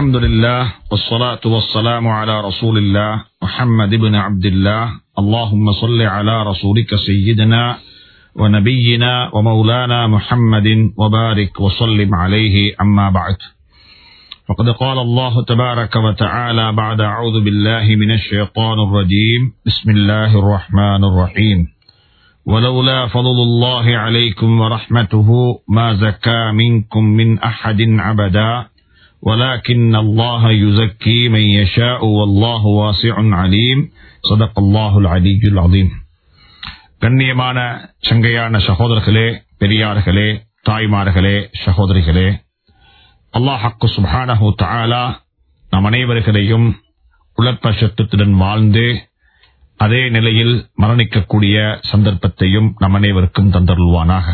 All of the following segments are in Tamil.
الحمد لله والصلاة والسلام على رسول الله محمد بن عبد الله. اللهم صل على رسولك سيدنا ونبينا ومولانا محمد وبارك وسلم عليه. أما بعد فقد قال الله تبارك وتعالى بعد أعوذ بالله من الشيطان الرجيم. بسم الله الرحمن الرحيم. ولولا فضل الله عليكم ورحمته ما زكى منكم من أحد عبدا ولكن الله يزكي من يشاء والله واسع عليم صدق الله العلي العظيم கண்ணியமான சங்கையான சகோதரர்களே பெரியார்களே தாய்மார்களே சகோதரிகளே அல்லாஹக்கு சுபானஹு தாலா நம் அனைவர்களையும் உழப்ப சத்தத்துடன் வாழ்ந்து அதே நிலையில் மரணிக்கக்கூடிய சந்தர்ப்பத்தையும் நம் அனைவருக்கும் தந்தருள்வானாக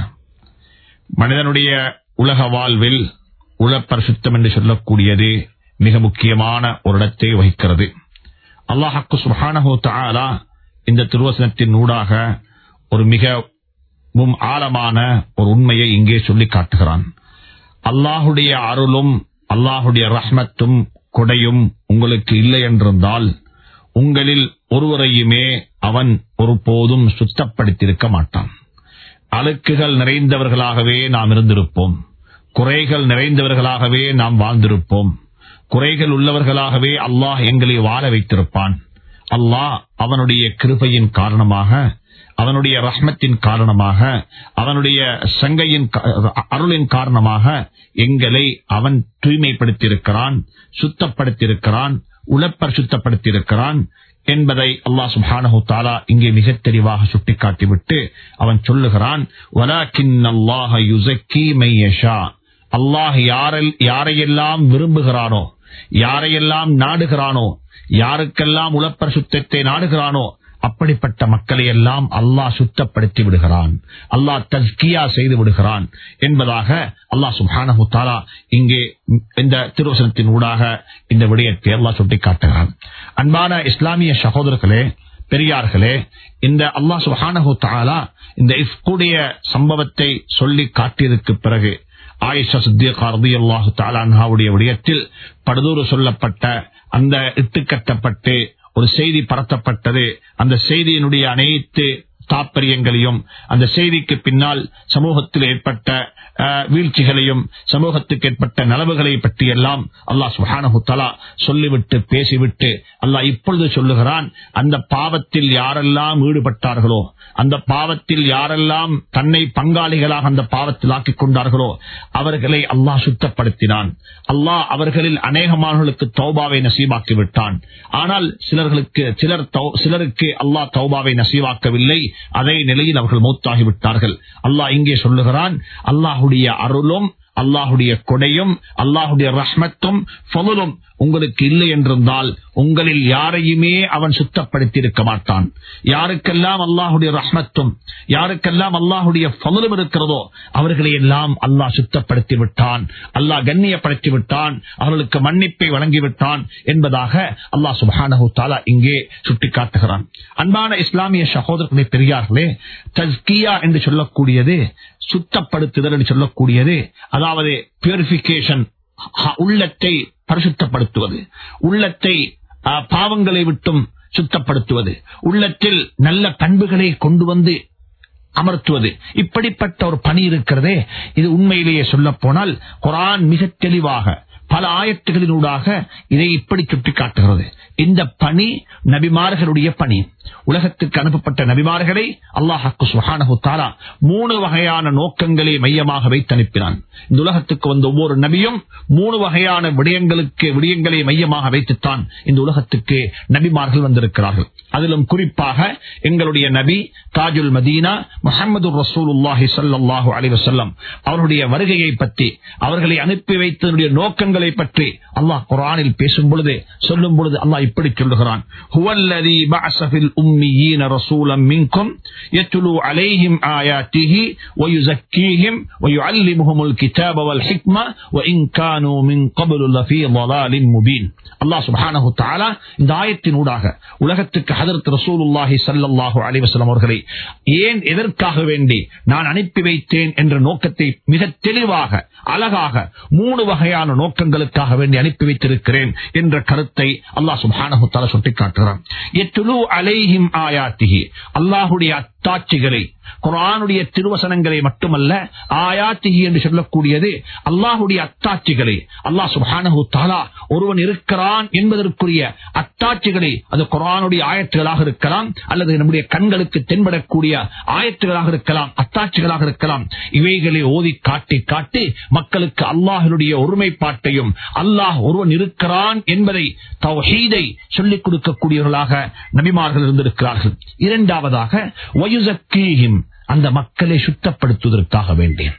மனிதனுடைய உலக வாழ்வில் உளப்பரிசுத்தம் என்று சொல்லக்கூடியது மிக முக்கியமான ஒரு இடத்தை வகிக்கிறது அல்லாஹக்கு சுஹானஹோ தாலா இந்த திருவசனத்தின் ஊடாக ஒரு மிகவும் ஆழமான ஒரு உண்மையை இங்கே சொல்லி காட்டுகிறான். அல்லாஹுடைய அருளும் அல்லாஹுடைய ரஹ்மத்தும் கொடையும் உங்களுக்கு இல்லை என்றிருந்தால் உங்களில் ஒருவரையுமே அவன் ஒருபோதும் சுத்தப்படுத்தியிருக்க மாட்டான். அழுக்குகள் நிறைந்தவர்களாகவே நாம் இருந்திருப்போம். குறைகள் நிறைந்தவர்களாகவே நாம் வாழ்ந்திருப்போம். குறைகள் உள்ளவர்களாகவே அல்லாஹ் எங்களை வாழ வைத்திருப்பான். அல்லாஹ் அவனுடைய கிருபையின் காரணமாக அவனுடைய ரஹ்மத்தின் காரணமாக அவனுடைய சங்கையின் அருளின் காரணமாக எங்களை அவன் தூய்மைப்படுத்தியிருக்கிறான் சுத்தப்படுத்தியிருக்கிறான் உழப்பர் சுத்தப்படுத்தியிருக்கிறான் என்பதை அல்லாஹ் சுபானஹு தாலா இங்கே மிக தெளிவாக சுட்டிக்காட்டிவிட்டு அவன் சொல்லுகிறான் அல்லாஹ் யாரையெல்லாம் விரும்புகிறானோ யாரையெல்லாம் நாடுகிறானோ யாருக்கெல்லாம் உழப்பர் சுத்தத்தை நாடுகிறானோ அப்படிப்பட்ட மக்களை எல்லாம் அல்லாஹ் சுத்தப்படுத்தி விடுகிறான். அல்லாஹ் தஸ்கியா செய்து விடுகிறான். என்பதாக அல்லாஹ் சுபானஹு தாலா இங்கே இந்த திருவசனத்தின் ஊடாக இந்த விடயத்தை அல்லாஹ் சுட்டி காட்டுகிறான் அன்பான இஸ்லாமிய சகோதரர்களே பெரியார்களே இந்த அல்லாஹ் சுஹானஹு தாலா இந்த இஃப்குடைய சம்பவத்தை சொல்லி காட்டியதற்கு பிறகு ஆயிஷா சித்தியகா ரதி அல்லாஹு தாலான்ஹாவுடைய விடயத்தில் படுதூறு சொல்லப்பட்ட அந்த இட்டுக்கட்டப்பட்டு ஒரு செய்தி பரத்தப்பட்டது. அந்த செய்தியினுடைய அனைத்து தாற்பயங்களையும் அந்த செய்திக்கு பின்னால் சமூகத்தில் ஏற்பட்ட வீழ்ச்சிகளையும் சமூகத்துக்கு ஏற்பட்ட நலவுகளை பற்றி எல்லாம் அல்லாஹ் சுஹானஹுத்தலா சொல்லிவிட்டு பேசிவிட்டு அல்லாஹ் இப்பொழுது சொல்லுகிறான் அந்த பாவத்தில் யாரெல்லாம் ஈடுபட்டார்களோ அந்த பாவத்தில் யாரெல்லாம் தன்னை பங்காளிகளாக அந்த பாவத்தில் ஆக்கிக் கொண்டார்களோ அவர்களை அல்லாஹ் சுத்தப்படுத்தினான். அல்லாஹ் அவர்களில் அநேகமானவர்களுக்கு தௌபாவை நசீவாக்கி விட்டான். ஆனால் சிலர்களுக்கு சிலர் சிலருக்கு அல்லாஹ் தௌபாவை நசீவாக்கவில்லை அதே நிலையில் அவர்கள் மூத்தாகிவிட்டார்கள். அல்லாஹ் இங்கே சொல்லுகிறான் அல்லாஹுடைய அருளும் அல்லாஹுடைய கொடையும் அல்லாஹுடைய ரஹ்மத்தும் ஃபலுலும் உங்களுக்கு இல்லை என்றிருந்தால் உங்களில் யாரையுமே அவன் சுத்தப்படுத்தியிருக்க மாட்டான். யாருக்கெல்லாம் அல்லாஹுடைய ரஹ்மத்தும் யாருக்கெல்லாம் அல்லாஹுடைய ஃபலுலும் இருக்கிறதோ அவர்களை எல்லாம் அல்லாஹ் சுத்தப்படுத்தி விட்டான். அல்லாஹ் கண்ணியப்படுத்தி விட்டான். அவர்களுக்கு மன்னிப்பை வழங்கிவிட்டான் என்பதாக அல்லாஹ் சுபானஹு தாலா இங்கே சுட்டிக்காட்டுகிறான். அன்பான இஸ்லாமிய சகோதரர்களை பெரியார்களே தஸ்கியா என்று சொல்லக்கூடியது சுத்தப்படுத்துதல் என்று சொல்லக்கூடியது அதாவது பியூரிபிகேஷன் உள்ளத்தை பரிசுத்தப்படுத்துவது. உள்ளத்தை பாவங்களை விட்டும் சுத்தப்படுத்துவது. உள்ளத்தில் நல்ல பண்புகளை கொண்டு வந்து அமர்த்துவது. இப்படிப்பட்ட ஒரு பணி இருக்கிறதே இது உண்மையிலேயே சொல்ல போனால் குரான் மிக தெளிவாக பல ஆயத்துகளினூடாக இதை இப்படி சுட்டிக்காட்டுகிறது. இந்த பணி நபிமார்களுடைய பணி. உலகத்துக்கு அனுப்பப்பட்ட நபிமார்களை அல்லாஹாக்கு சுஹானஹு தாலா மூணு வகையான நோக்கங்களை மையமாக வைத்து அனுப்பினான். இந்த உலகத்துக்கு வந்த ஒவ்வொரு நபியும் மூணு வகையான விடயங்களுக்கு விடயங்களை மையமாக வைத்துத்தான் இந்த உலகத்துக்கு நபிமார்கள் வந்திருக்கிறார்கள். அதிலும் குறிப்பாக எங்களுடைய நபி தாஜுல் மதீனா முகமது ரசூலுல்லாஹி சல்லாஹூ அலிவசல்லம் அவருடைய வருகையை பற்றி அவர்களை அனுப்பி வைத்ததனுடைய நோக்கங்களை பற்றி அல்லாஹ் குரானில் பேசும் பொழுது சொல்லும் பொழுது அல்லாஹ் இப்படி சொல்லுகிறான் ஹுவல்லதி பஅஸஃபில் உம்மீன ரசூலம் மின்கும் யத்லு அலைஹிம் ஆயாத்திஹி வயுஸக்கீஹிம் வயுஅல்லிமுஹுமுல் கிதாப வல் ஹிக்ம வஇன் கானூ மின் قبل லஃபீ ضلال முபீன் அல்லாஹ் சுப்ஹானஹு தஆலா இந்த ஆயத்தின் ஊடாக உலகத்துக்கு ஹஜரத் ரசூலுல்லாஹி ஸல்லல்லாஹு அலைஹி வஸல்லம் அவர்களை ஏன் எதற்காக வேண்டி நான் அனுப்பி வைத்தேன் என்ற நோக்கத்தை மிக தெளிவாக அழகாக மூணு வகையான நோக்கங்கள் நோக்கங்களுக்காக வேண்டி அனுப்பி வைத்திருக்கிறேன் என்ற கருத்தை அல்லாஹ் சுப்ஹானஹு தஆலா சுட்டிக்காட்டுகிறான். எத்துலு அலைஹிம் ஆயாத்திஹி. அல்லாஹ்வுடைய அத்தாட்சிகளை குரானுடைய திருவசனங்களை மட்டுமல்ல ஆயாத்திஹி என்று சொல்லக்கூடியது அல்லாஹுடைய அத்தாட்சிகளை. அல்லாஹ் சுபானு தாலா ஒருவன் இருக்கிறான் என்பதற்குரிய அத்தாட்சிகளை அது குரானுடைய ஆயத்துகளாக இருக்கலாம் அல்லது நம்முடைய கண்களுக்கு தென்படக்கூடிய ஆயத்துகளாக இருக்கலாம் அத்தாட்சிகளாக இருக்கலாம். இவைகளை ஓதி காட்டி காட்டி மக்களுக்கு அல்லாஹனுடைய ஒருமைப்பாட்டையும் அல்லாஹ் ஒருவன் இருக்கிறான் என்பதை தௌஹீதை சொல்லிக் கொடுக்கக்கூடியவர்களாக நபிமார்கள் இருந்திருக்கிறார்கள். இரண்டாவதாக வயுசக்கீஹிம் அந்த மக்களை சுத்தப்படுத்துவதற்காக வேண்டேன்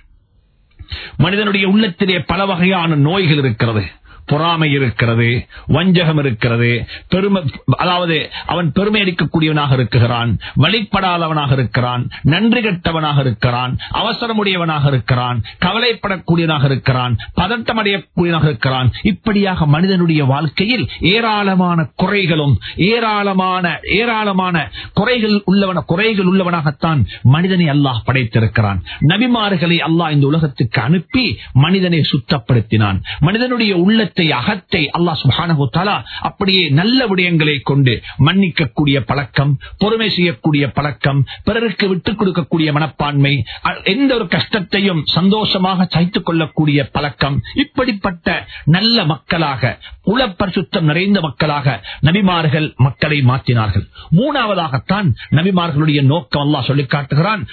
மனிதனுடைய உள்ளத்திலே பல வகையான நோய்கள் இருக்கிறது. பொறாமை இருக்கிறது வஞ்சகம் இருக்கிறது பெருமை அதாவது அவன் பெருமை அடிக்கக்கூடியவனாக இருக்கிறான் வழிபடாதவனாக இருக்கிறான் நன்றி கெட்டவனாக இருக்கிறான் அவசரமுடையவனாக இருக்கிறான் கவலைப்படக்கூடியவனாக இருக்கிறான் பதட்டம் அடையக்கூடியவனாக இருக்கிறான். இப்படியாக மனிதனுடைய வாழ்க்கையில் ஏராளமான குறைகளும் ஏராளமான ஏராளமான குறைகள் உள்ளவன குறைகள் உள்ளவனாகத்தான் மனிதனை அல்லாஹ் படைத்திருக்கிறான். நபிமார்களை அல்லாஹ் இந்த உலகத்துக்கு அனுப்பி மனிதனை சுத்தப்படுத்தினான். மனிதனுடைய உள்ளத்தை அகத்தை அல்லாஹ் சுப்ஹானஹு அப்படியே நல்ல விடயங்களை கொண்டு மன்னிக்கக்கூடிய பழக்கம் பொறுமை செய்யக்கூடிய பழக்கம் பிறருக்கு விட்டுக் கொடுக்கக்கூடிய மனப்பான்மை எந்த ஒரு கஷ்டத்தையும் சந்தோஷமாக சைத்துக் கொள்ளக்கூடிய பழக்கம் இப்படிப்பட்ட நல்ல மக்களாக உளப்பரிசுத்தம் நிறைந்த மக்களாக நபிமார்கள் மக்களை மாற்றினார்கள். மூணாவதாகத்தான் நபிமார்களுடைய நோக்கம் அல்லாஹ் சொல்லிக் காட்டுகிறான்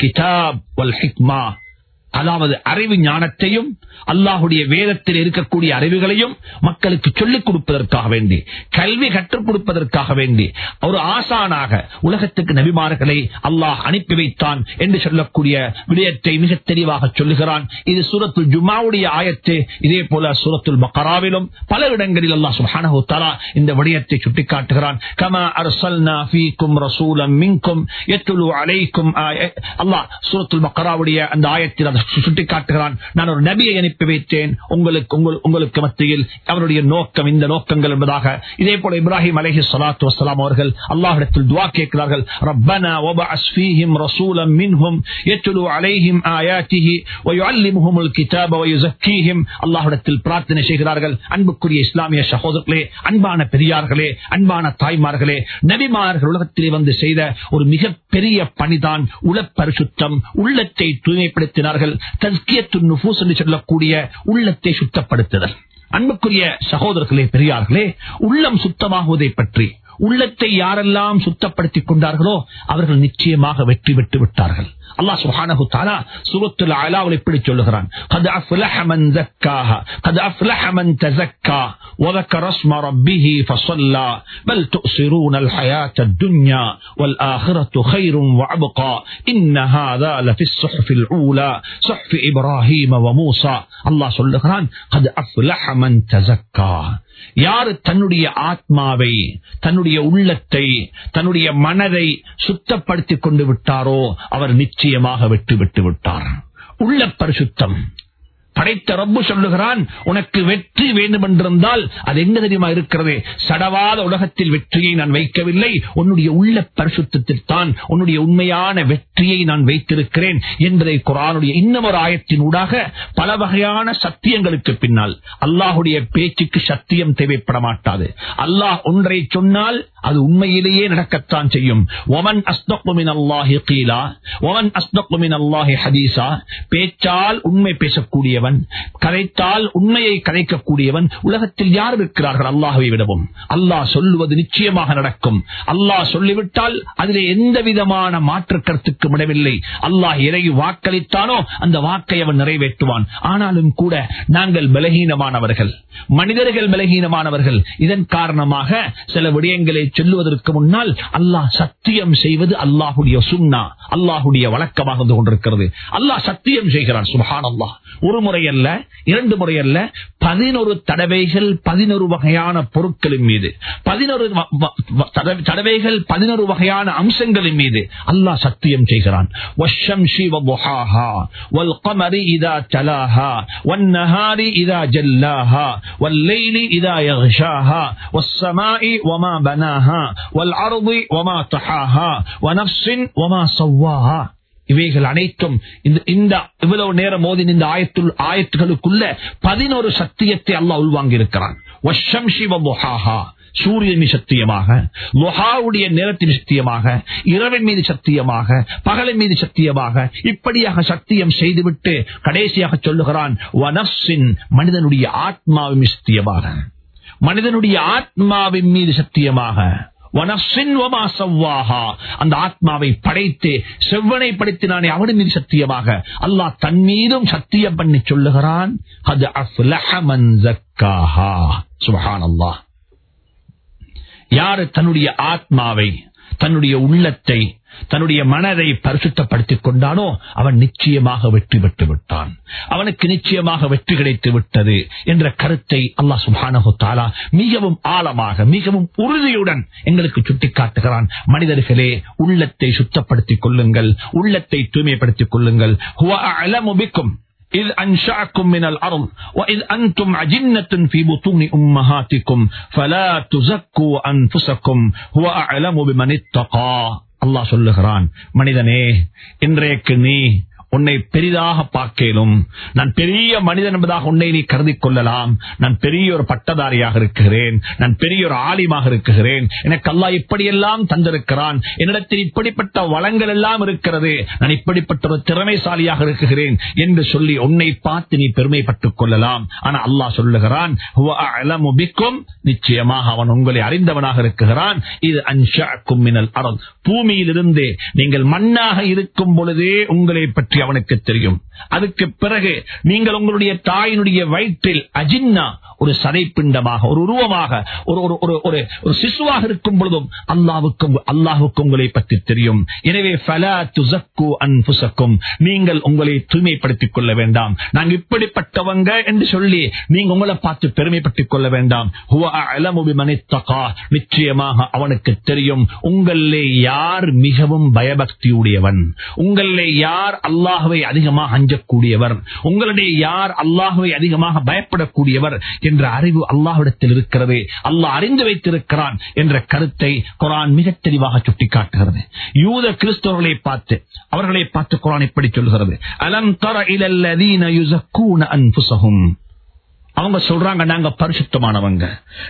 கிதாப் அதாவது அறிவு ஞானத்தையும் அல்லாஹுடைய வேதத்தில் இருக்கக்கூடிய அறிவுகளையும் மக்களுக்கு சொல்லிக் கொடுப்பதற்காக வேண்டி கல்வி கற்றுக் கொடுப்பதற்காக வேண்டி ஒரு ஆசானாக உலகத்துக்கு நபிமார்களை அல்லாஹ் அனுப்பி வைத்தான் என்று சொல்லக்கூடிய விடயத்தை மிக தெளிவாக சொல்லுகிறான். இது சூரத்துல் ஜுமாவுடைய ஆயத்து. இதே போல சூரத்துல் மக்காராவிலும் பல இடங்களில் அல்லாஹ் சுஹானஹு தலா இந்த விடயத்தை சுட்டிக்காட்டுகிறான். கமா அர்சல்னா ஃபீக்கும் ரசூலம் மின்கும் எத்துலு அலைக்கும் அல்லாஹ் சூரத்துல் பக்கராவுடைய அந்த ஆயத்தில் சுட்டி காட்டுகிறான் நான் ஒரு நபியை அனுப்பி வைத்தேன். உங்களுக்கு உங்களுக்கு மத்தியில் அவருடைய நோக்கம் இந்த நோக்கங்கள் என்பதாக. இதே போல இப்ராஹிம் அலஹி சலாத்து வசலாம் அவர்கள் அல்லாஹிடத்தில் துவா கேட்கிறார்கள். ரப்பனா வபஅஸ் ஃபீஹிம் ரசூலம் மின்ஹும் யத்லு அலைஹிம் ஆயாத்திஹி வயுஅல்லிமுஹுமுல் கிதாப வயுஸக்கீஹிம். அல்லாஹ்விடத்தில் பிரார்த்தனை செய்கிறார்கள். அன்புக்குரிய இஸ்லாமிய சகோதரர்களே அன்பான பெரியார்களே அன்பான தாய்மார்களே நபிமார்கள் உலகத்திலே வந்து செய்த ஒரு மிகப்பெரிய பணிதான் உளப்பரிசுத்தம் உள்ளத்தை தூய்மைப்படுத்தினார்கள். தஸ்கியத்து நுபூஸ் என்று சொல்லக்கூடிய உள்ளத்தை சுத்தப்படுத்துதல். அன்புக்குரிய சகோதரர்களே பெரியார்களே உள்ளம் சுத்தமாகுவதை பற்றி உள்ளத்தை யாரெல்லாம் சுத்தப்படுத்திக் கொண்டார்களோ அவர்கள் நிச்சயமாக வெற்றி பெற்று விட்டார்கள் அல்லாஹ் சுப்ஹானஹு தஆலா சூரத்துல் அலாவில் இப்படி சொல்லுகிறான் قد افلح من زكاها قد افلح من تزكى وذكر اسم ربه فصلى بل تؤثرون الحياة الدنيا والآخرة خير وأبقى إن هذا لفي الصحف الأولى صحف إبراهيم وموسى الله சொல்லுகிறான் قد افلح من تزكى யார் தன்னுடைய ஆத்மாவை தன்னுடைய உள்ளத்தை தன்னுடைய மனதை சுத்தப்படுத்திக் கொண்டு விட்டாரோ அவர் நிச்சயமாக விட்டு விட்டு விட்டார். உள்ள பரிசுத்தம். படைத்த ரப்பு சொல்லுகிறான் உனக்கு வெற்றி வேண்டும் என்றிருந்தால் அது எங்க தெரியுமா இருக்கிறது? சடவாத உலகத்தில் வெற்றியை நான் வைக்கவில்லை உன்னுடைய உள்ள பரிசுத்தத்தில் தான் உன்னுடைய உண்மையான வெற்றியை நான் வைத்திருக்கிறேன் என்பதை குரானுடைய இன்னும் ஆயத்தின் ஊடாக பல வகையான சத்தியங்களுக்கு பின்னால் அல்லாஹுடைய பேச்சுக்கு சத்தியம் தேவைப்பட மாட்டாது அல்லாஹ் ஒன்றை சொன்னால் அது உண்மையிலேயே நடக்கத்தான் செய்யும். ஒமன் அஸ்தகுமின் அல்லாஹி கீலா ஒமன் அஸ்தகுமின் அல்லாஹி ஹதீசா பேச்சால் உண்மை பேசக்கூடியவன் கதைத்தால் உண்மையை கதைக்கக்கூடியவன் உலகத்தில் யார் இருக்கிறார்கள் அல்லாஹுவை விடவும்? அல்லாஹ் சொல்லுவது நிச்சயமாக நடக்கும். அல்லாஹ் சொல்லிவிட்டால் அதிலே எந்த விதமான மாற்று கருத்துக்கும் இடமில்லை. அல்லாஹ் இறை வாக்களித்தானோ அந்த வாக்கை அவன் நிறைவேற்றுவான். ஆனாலும் கூட நாங்கள் பலகீனமானவர்கள். மனிதர்கள் பலகீனமானவர்கள். இதன் காரணமாக சில விடயங்களை சொல்லுவதற்கு முன்னால் அல்லாஹ் சத்தியம் செய்வது அல்லாஹுடைய சுண்ணா அல்லாஹுடைய வழக்கமாக கொண்டிருக்கிறது. அல்லாஹ் சத்தியம் செய்கிறான் சுஹான் அல்லாஹ் ஒரு முறை அல்ல இரண்டு முறை அல்ல பதினொரு தடவைகள் பதினொரு வகையான பொருட்களின் மீது பதினொரு வ- வ- வ- தடவை- தடவைகள் பதினொரு வகையான அம்சங்களின் மீது அல்லாஹ் சத்தியம் செய்கிறான் والشمس وضحاها والقمر إذا تلاها والنهار إذا جلاها والليل إذا يغشاها والسماء وما بناها والأرض وما طحاها ونفس وما سواها இவைகள் அனைத்தும் இந்த இந்த இவ்வளவு நேரம் மோதின் இந்த ஆயத்துள் ஆயத்துகளுக்குள்ள பதினோரு சத்தியத்தை அல்ல உள்வாங்கியிருக்கிறான். சூரியன் மீது சத்தியமாக லொஹாவுடைய நிறத்தின் சத்தியமாக இரவின் மீது சத்தியமாக பகலின் மீது சத்தியமாக இப்படியாக சத்தியம் செய்துவிட்டு கடைசியாக சொல்லுகிறான் வனஃப்ஸின் மனிதனுடைய ஆத்மாவின் சத்தியமாக. மனிதனுடைய ஆத்மாவின் மீது சத்தியமாக. அந்த ஆத்மாவை படைத்து செவ்வனை படைத்தினானே அவன் மீது சத்தியமாக. அல்லாஹ் தன் மீதும் சத்தியம் பண்ணி சொல்லுகிறான். அது அஃப்லஹ மன் யாரு தன்னுடைய ஆத்மாவை தன்னுடைய உள்ளத்தை தன்னுடைய மனதை பரிசுத்தப்படுத்திக் கொண்டானோ அவன் நிச்சயமாக வெற்றி பெற்று விட்டான் அவனுக்கு நிச்சயமாக வெற்றி கிடைத்து விட்டது என்ற கருத்தை அல்லாஹ் சுபானஹு தாலா மிகவும் ஆழமாக மிகவும் உறுதியுடன் எங்களுக்கு சுட்டிக்காட்டுகிறான் மனிதர்களே உள்ளத்தை சுத்தப்படுத்திக் கொள்ளுங்கள் உள்ளத்தை தூய்மைப்படுத்திக் கொள்ளுங்கள் ஹுவ அஅலமு பிக்கும் إذ أنشأكم من الأرض وإذ أنتم عجنة في بطون أمهاتكم فلا تزكوا أنفسكم هو أعلم بمن اتقى அல்லாஹ் சொல்லுகிறான் மனிதனே இன்றைக்கு நீ உன்னை பெரிதாக பார்க்கலும் நான் பெரிய மனிதன் என்பதாக உன்னை நீ கருதி கொள்ளலாம். நான் பெரிய ஒரு பட்டதாரியாக இருக்கிறேன். நான் பெரிய ஒரு ஆலிமாக இருக்கிறேன். எனக்கு அல்லா இப்படியெல்லாம் தந்திருக்கிறான். என்னிடத்தில் இப்படிப்பட்ட வளங்கள் எல்லாம் இருக்கிறது. நான் இப்படிப்பட்ட ஒரு திறமைசாலியாக இருக்கிறேன் என்று சொல்லி உன்னை பார்த்து நீ பெருமைப்பட்டுக் கொள்ளலாம். ஆனா அல்லாஹ் சொல்லுகிறான் நிச்சயமாக அவன் உங்களை அறிந்தவனாக இருக்கிறான். இது அன்ஷாக்கும் கும்மினல் அறம் பூமியிலிருந்தே நீங்கள் மண்ணாக இருக்கும் பொழுதே உங்களை பற்றி அவனுக்கு தெரியும். அதுக்கு பிறகு நீங்கள் உங்களுடைய தாயினுடைய வயிற்றில் அஜின்னா ஒரு சதைப்பிண்டமாக ஒரு உருவமாக ஒரு ஒரு ஒரு ஒரு சிசுவாக இருக்கும் பொழுதும் அல்லாவுக்கும் அல்லாஹுக்கு உங்களை பற்றி தெரியும். எனவே நீங்கள் உங்களை தூய்மைப்படுத்திக் கொள்ள வேண்டாம். நாங்கள் இப்படிப்பட்டவங்க என்று சொல்லி நீங்க உங்களை பார்த்து பெருமைப்பட்டுக் கொள்ள வேண்டாம். நிச்சயமாக அவனுக்கு தெரியும். உங்களிலே யார் மிகவும் பயபக்தியுடையவன்? உங்களிலே யார் அல்லா அல்லாஹுவை அதிகமாக அஞ்சக்கூடியவர். உங்களிடையே யார் அல்லாஹுவை அதிகமாக பயப்படக்கூடியவர் என்ற அறிவு அல்லாஹுடத்தில் இருக்கிறது. அல்லாஹ் அறிந்து வைத்திருக்கிறான் என்ற கருத்தை குரான் மிக தெளிவாக சுட்டிக்காட்டுகிறது. யூத கிறிஸ்தவர்களை பார்த்து அவர்களை பார்த்து குரான் இப்படி சொல்கிறது. அலம் தர இலல்லதீன யுசக்கூன அன்புசகும் அவங்க சொல்றாங்க நாங்க பரிசுத்தமானவங்க.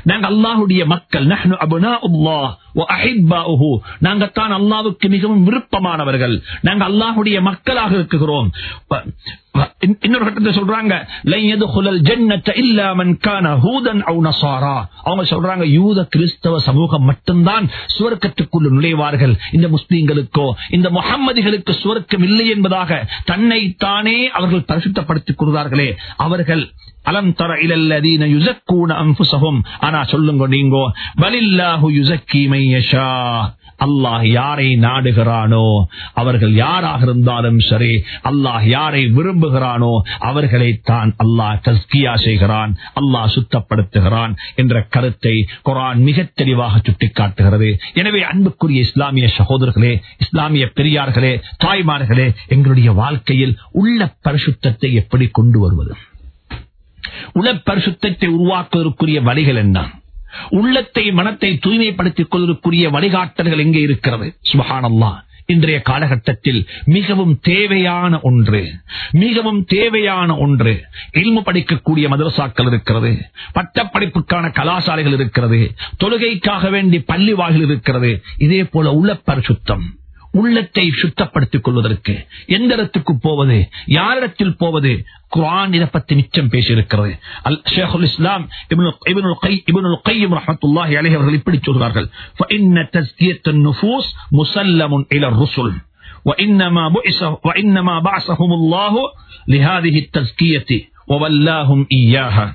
நாங்க அல்லாஹுடைய மக்கள். நஹ்னு அபுனாஉல்லாஹ் வ அஹிப்பாஉஹு நாங்க தான் அல்லாஹ்வுக்கு மிகவும் விருப்பமானவர்கள். நாங்க அல்லாஹுடைய மக்களாக இருக்கிறோம் இன்னொரு கட்டத்தை சொல்றாங்க லையது ஹூதன் அவங்க சொல்றாங்க யூத கிறிஸ்தவ சமூகம் மட்டும்தான் சுவர்க்கத்துக்குள் நுழைவார்கள். இந்த முஸ்லீம்களுக்கோ இந்த முகம்மதிகளுக்கு சுவர்க்கம் இல்லை என்பதாக தன்னை தானே அவர்கள் பரிசுத்தப்படுத்திக் கொள்கிறார்களே. அவர்கள் அலம் தர இலல்லதீன யுசக்கூன அன்ஃபுஸஹும் ஆனா சொல்லுங்க நீங்கோ பலில்லாஹு யுசக்கி மையஷா. அல்லாஹ் யாரை நாடுகிறானோ அவர்கள் யாராக இருந்தாலும் சரி அல்லாஹ் யாரை விரும்புகிறானோ அவர்களை தான் அல்லாஹ் தஸ்கியா செய்கிறான் அல்லாஹ் சுத்தப்படுத்துகிறான் என்ற கருத்தை குரான் மிக தெளிவாக சுட்டிக்காட்டுகிறது. எனவே அன்புக்குரிய இஸ்லாமிய சகோதரர்களே இஸ்லாமிய பெரியார்களே தாய்மார்களே எங்களுடைய வாழ்க்கையில் உள்ள பரிசுத்தத்தை எப்படி கொண்டு வருவது? உளப்பரிசுத்தத்தை உருவாக்குவதற்குரிய வழிகள் என்ன? உள்ளத்தை மனத்தை தூய்மைப்படுத்திக் கொள்வதற்குரிய வழிகாட்டல்கள் எங்கே இருக்கிறது? சுபஹானல்லாஹ். இன்றைய காலகட்டத்தில் மிகவும் தேவையான ஒன்று மிகவும் தேவையான ஒன்று இல்மு படிக்கக்கூடிய மதரசாக்கள் இருக்கிறது பட்டப்படிப்புக்கான கலாசாலைகள் இருக்கிறது தொழுகைக்காக வேண்டி பள்ளி வாயில் இருக்கிறது இதே போல உள்ள பரிசுத்தம் உள்ளத்தை சுத்தப்படுத்திக் கொள்வதற்கு எந்த இடத்துக்கு போவது யாரிடத்தில் போவது குரான் இதை பற்றி மிச்சம் பேசியிருக்கிறது அல் ஷேகுல் இஸ்லாம் இப்னுல் இப்னுல் கை இப்னுல் கையம் ரஹ்மத்துல்லாஹி அலைஹி அவர்கள் இப்படி சொல்கிறார்கள் فإن تزكية النفوس مسلم إلى الرسل وإنما بعث وإنما بعثهم الله لهذه التزكية وولاهم إياها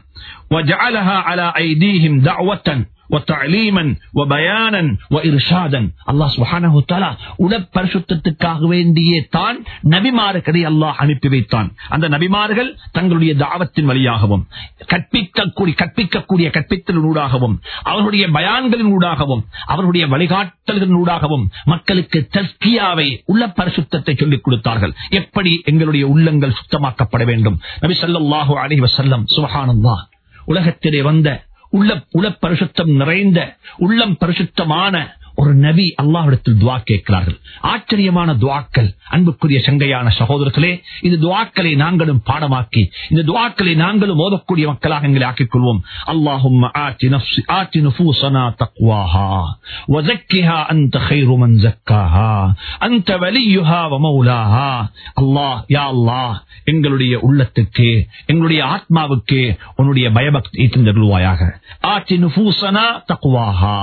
وجعلها على أيديهم دعوة وتعليما وبيانا وإرشادا الله سبحانه وتعالى உலப்பரிசுத்தத்துக்காக வேண்டியே தான் நபிமார்களை அல்லாஹ் அனுப்பி வைத்தான் அந்த நபிமார்கள் தங்களுடைய தாவத்தின் வழியாகவும் கற்பிக்கக்கூடிய கற்பிக்கக்கூடிய கற்பித்தலின் ஊடாகவும் அவர்களுடைய பயான்களின் ஊடாகவும் அவர்களுடைய வழிகாட்டல்களின் ஊடாகவும் மக்களுக்கு தஸ்கியாவை உள்ள பரிசுத்தத்தை சொல்லிக் கொடுத்தார்கள் எப்படி எங்களுடைய உள்ளங்கள் சுத்தமாக்கப்பட வேண்டும் நபி ஸல்லல்லாஹு அலைஹி வஸல்லம் சுப்ஹானல்லாஹ் உலகத்திலே வந்த உள்ள உள பரிசுத்தம் நிறைந்த உள்ளம் பரிசுத்தமான ஒரு நபி அல்லாஹ்விடத்தில் துவா கேட்கிறார்கள். ஆச்சரியமான துவாக்கள் அன்புக்குரிய சங்கையான சகோதரர்களே இந்த துவாக்களை நாங்களும் பாடமாக்கி இந்த துவாக்களை நாங்களும் ஓதக்கூடிய மக்களாக எங்களை ஆக்கிக் கொள்வோம். அல்லாஹும் தக்வாஹா ஜக்காஹா வலியுஹா அல்லாஹ் யா அல்லாஹ் எங்களுடைய உள்ளத்துக்கு எங்களுடைய ஆத்மாவுக்கு உன்னுடைய பயபக்தி தந்தருள்வாயாக ஆச்சி நுபூசனா தக்வாஹா.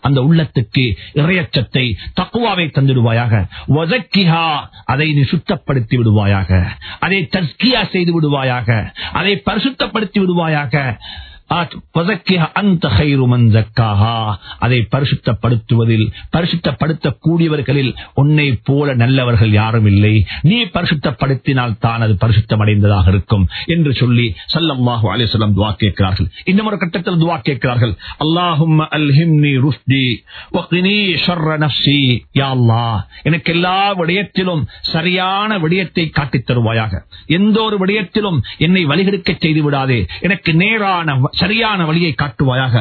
அந்த உள்ளத்துக்கு இறையச்சத்தை தக்குவாவை தந்துடுவாயாக. ஒதக்கிஹா அதை நீ சுத்தப்படுத்தி விடுவாயாக. அதை தஸ்கியா செய்து விடுவாயாக. அதை பரிசுத்தப்படுத்தி விடுவாயாக. அதை பரிசுத்தப்படுத்துவதில் பரிசுத்தப்படுத்தக்கூடியவர்களில் உன்னை போல நல்லவர்கள் யாரும் இல்லை. நீ பரிசுத்தப்படுத்தினால் தான் அது பரிசுத்தமடைந்ததாக இருக்கும் என்று சொல்லி சல்லம்மாஹு அலிஸ்லம் துவா கேட்கிறார்கள். இன்னும் ஒரு கட்டத்தில் துவா கேட்கிறார்கள். அல்லாஹும் யா எனக்கு எல்லா விடயத்திலும் சரியான விடயத்தை காட்டித் தருவாயாக. எந்த ஒரு விடயத்திலும் என்னை வழிகெடுக்க செய்து விடாதே. எனக்கு நேரான சரியான வழியை காட்டுவாயாக.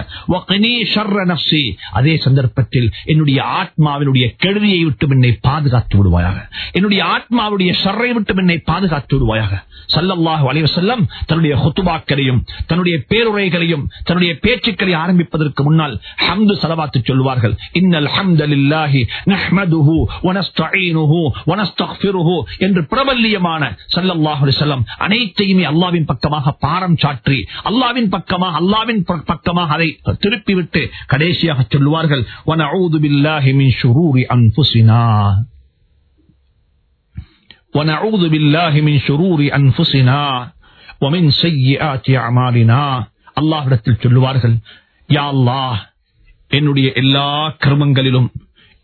அதே சந்தர்ப்பத்தில் என்னுடைய ஆத்மாவினுடைய கெடுதியை விட்டு என்னை பாதுகாத்து விடுவாயாக. என்னுடைய ஆத்மாவுடைய ஷர்ரை விட்டு என்னை பாதுகாத்து விடுவாயாக. சல்லல்லாஹு அலைஹி வஸல்லம் தன்னுடைய ஹொத்துபாக்களையும் தன்னுடைய பேருரைகளையும் தன்னுடைய பேச்சுக்களை ஆரம்பிப்பதற்கு முன்னால் ஹம்து சலவாத்து சொல்வார்கள். இன்னல் ஹம்தலில்லாஹி நஹ்மதுஹு வனஸ்தஈனுஹு வனஸ்தக்ஃபிருஹு என்று பிரபல்யமான சல்லல்லாஹு அலைஹி வஸல்லம் அனைத்தையுமே அல்லாஹ்வின் பக்கமாக பாரம் சாற்றி அல்லாஹ்வின் பக்கமாக அல்லாஹ்வின் ப- பக்கமாக அதை திருப்பிவிட்டு கடைசியாக சொல்லுவார்கள் வனஊது பில்லாஹி மின் ஷுரூரி அன்ஃபுஸினா ونعوذ بالله من شرور أنفسنا ومن سيئات أعمالنا الله இடத்தில் சொல்லுவார்கள் யா அல்லாஹ் என்னுடைய எல்லா கர்மங்களிலும்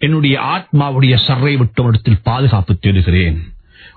என்னுடைய ஆத்மாவுடைய சர்ரை விட்டு இடத்தில் பாதுகாப்பு தேடுகிறேன்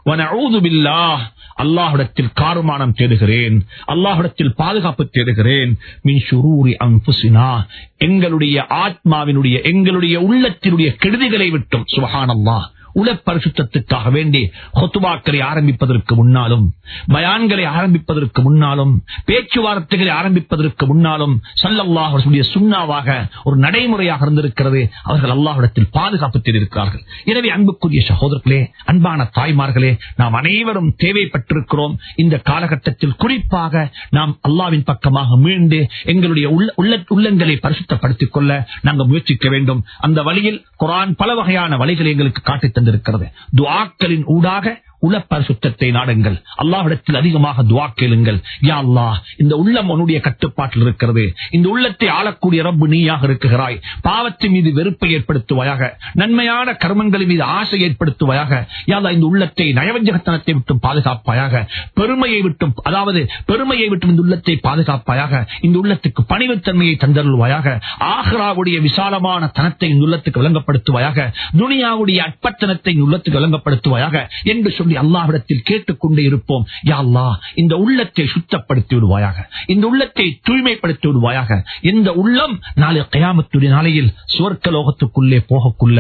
وَنَعُوذُ بِاللَّهِ அல்லாஹிடத்தில் காருமானம் தேடுகிறேன். அல்லாஹிடத்தில் பாதுகாப்பு தேடுகிறேன். மின் ஷுரூரி அன்ஃபுஸினா எங்களுடைய ஆத்மாவினுடைய எங்களுடைய உள்ளத்தினுடைய கெடுதிகளை விட்டும். சுகானம்மா உலப்பரிசுத்தத்துக்காக வேண்டி ஹொத்துவாக்களை ஆரம்பிப்பதற்கு முன்னாலும் பயான்களை ஆரம்பிப்பதற்கு முன்னாலும் பேச்சுவார்த்தைகளை ஆரம்பிப்பதற்கு முன்னாலும் சல்லல்லாஹுடைய சுண்ணாவாக ஒரு நடைமுறையாக இருந்திருக்கிறது. அவர்கள் அல்லாஹிடத்தில் பாதுகாப்பு தேடியிருக்கிறார்கள். எனவே அன்புக்குரிய சகோதரர்களே அன்பான தாய்மார்களே நாம் அனைவரும் தேவைப்பட்டிருக்கிறோம். இந்த காலகட்டத்தில் குறிப்பாக நாம் அல்லாவின் பக்கமாக மீண்டு எங்களுடைய உள்ள- உள்ள- உள்ளங்களை பரிசுத்தப்படுத்திக் கொள்ள நாங்கள் முயற்சிக்க வேண்டும். அந்த வழியில் குரான் பல வகையான வழிகளை எங்களுக்கு காட்டித் தந்திருக்கிறது துவாக்களின் ஊடாக உளப்பரிசுத்தத்தை நாடுங்கள். அல்லாவிடத்தில் அதிகமாக துவா கேளுங்கள். யா அல்லா இந்த உள்ளம் உன்னுடைய கட்டுப்பாட்டில் இருக்கிறது. இந்த உள்ளத்தை ஆளக்கூடிய ரப்பு நீயாக இருக்குகிறாய் பாவத்தின் மீது வெறுப்பை ஏற்படுத்துவாயாக. நன்மையான கர்மங்களின் மீது ஆசை ஏற்படுத்துவாயாக. யா இந்த உள்ளத்தை நயவஞ்சகத்தனத்தை விட்டு பாதுகாப்பாயாக. பெருமையை விட்டும் அதாவது பெருமையை விட்டு இந்த உள்ளத்தை பாதுகாப்பாயாக. இந்த உள்ளத்துக்கு பணிவுத்தன்மையை தந்தருள்வாயாக. ஆஹ்ராவுடைய விசாலமான தனத்தை இந்த உள்ளத்துக்கு விளங்கப்படுத்துவாயாக. துனியாவுடைய அற்பத்தனத்தை இந்த உள்ளத்துக்கு விளங்கப்படுத்துவாயாக. என்று சொல்லி அல்லாஹ்விடத்தில் கேட்டுக்கொண்டே இருப்போம் யா அல்லாஹ் இந்த உள்ளத்தை சுத்தப்படுத்தி விடுவாயாக இந்த உள்ளத்தை தூய்மைப்படுத்தி விடுவாயாக இந்த உள்ளம் நாளை கயாமத்துடைய நாளையில் சுவர்க்க லோகத்துக்குள்ளே போகக்குள்ள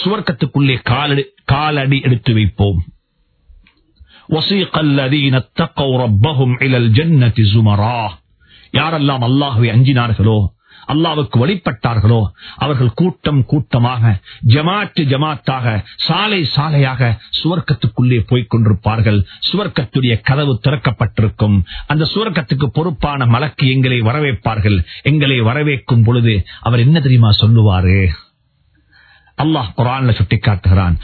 சுவர்க்கத்துக்குள்ளே காலடி காலடி எடுத்து வைப்போம் وسيق الذين اتقوا ربهم الى الجنه زمرا யாரெல்லாம் அல்லாஹ்வை அஞ்சினார்களோ அல்லாவுக்கு வழிபட்டார்களோ அவர்கள் கூட்டம் கூட்டமாக ஜமாத்து ஜமாத்தாக சாலை சாலையாக சுவர்க்கத்துக்குள்ளே போய்க் கொண்டிருப்பார்கள். சுவர்க்கத்துடைய கதவு திறக்கப்பட்டிருக்கும். அந்த சுவர்க்கத்துக்கு பொறுப்பான மலக்கு எங்களை வரவேற்பார்கள். எங்களை வரவேற்கும் பொழுது அவர் என்ன தெரியுமா சொல்லுவாரு? அல்லாஹ் குரான்ல சுட்டி காட்டுகிறான்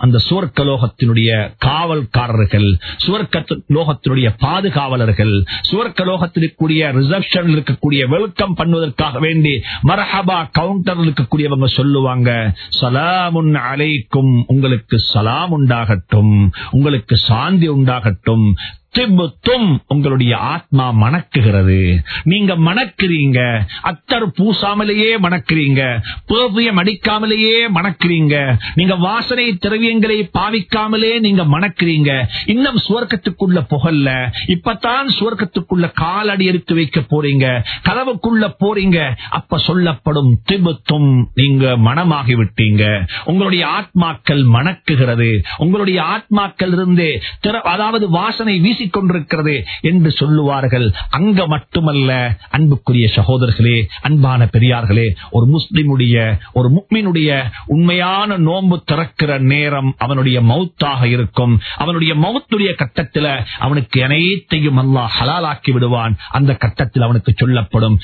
அந்த சுவர்க்க லோகத்தினுடைய காவல்காரர்கள் சுவர்க்க லோகத்தினுடைய பாதுகாவலர்கள் சுவர்க்க லோகத்திற்குரிய ரிசப்ஷன் இருக்கக்கூடிய வெல்கம் பண்ணுவதற்காக வேண்டி மரஹபா கவுண்டர் இருக்கக்கூடியவங்க சொல்லுவாங்க சலாமுன் அலைக்கும். உங்களுக்கு சலாம் உண்டாகட்டும் உங்களுக்கு சாந்தி உண்டாகட்டும் திபுத்தும் உங்களுடைய ஆத்மா மணக்குகிறது. நீங்க மணக்கிறீங்க. அத்தர் பூசாமலேயே மணக்கிறீங்க. பேவியம் அடிக்காமலேயே மணக்கிறீங்க. நீங்க வாசனை திரவியங்களை பாவிக்காமலே நீங்க மணக்கிறீங்க. இன்னும் சுவர்க்கத்துக்குள்ள புகல்ல. இப்பத்தான் சுவர்க்கத்துக்குள்ள காலடி எடுத்து வைக்க போறீங்க. கதவுக்குள்ள போறீங்க. அப்ப சொல்லப்படும் திபுத்தும் நீங்க மனமாகி விட்டீங்க உங்களுடைய ஆத்மாக்கள் மணக்குகிறது. உங்களுடைய ஆத்மாக்கள் இருந்து திற- அதாவது வாசனை வீச பேசிக் கொண்டிருக்கிறது என்று சொல்லுவார்கள். அங்க மட்டுமல்ல அன்புக்குரிய சகோதரர்களே அன்பான பெரியார்களே ஒரு முஸ்லிமுடைய ஒரு முக்மினுடைய உண்மையான நோன்பு திறக்கிற நேரம் அவனுடைய மவுத்தாக இருக்கும். அவனுடைய மவுத்துடைய கட்டத்தில் அவனுக்கு அனைத்தையும் அல்லா ஹலாலாக்கி விடுவான். அந்த கட்டத்தில் அவனுக்கு சொல்லப்படும்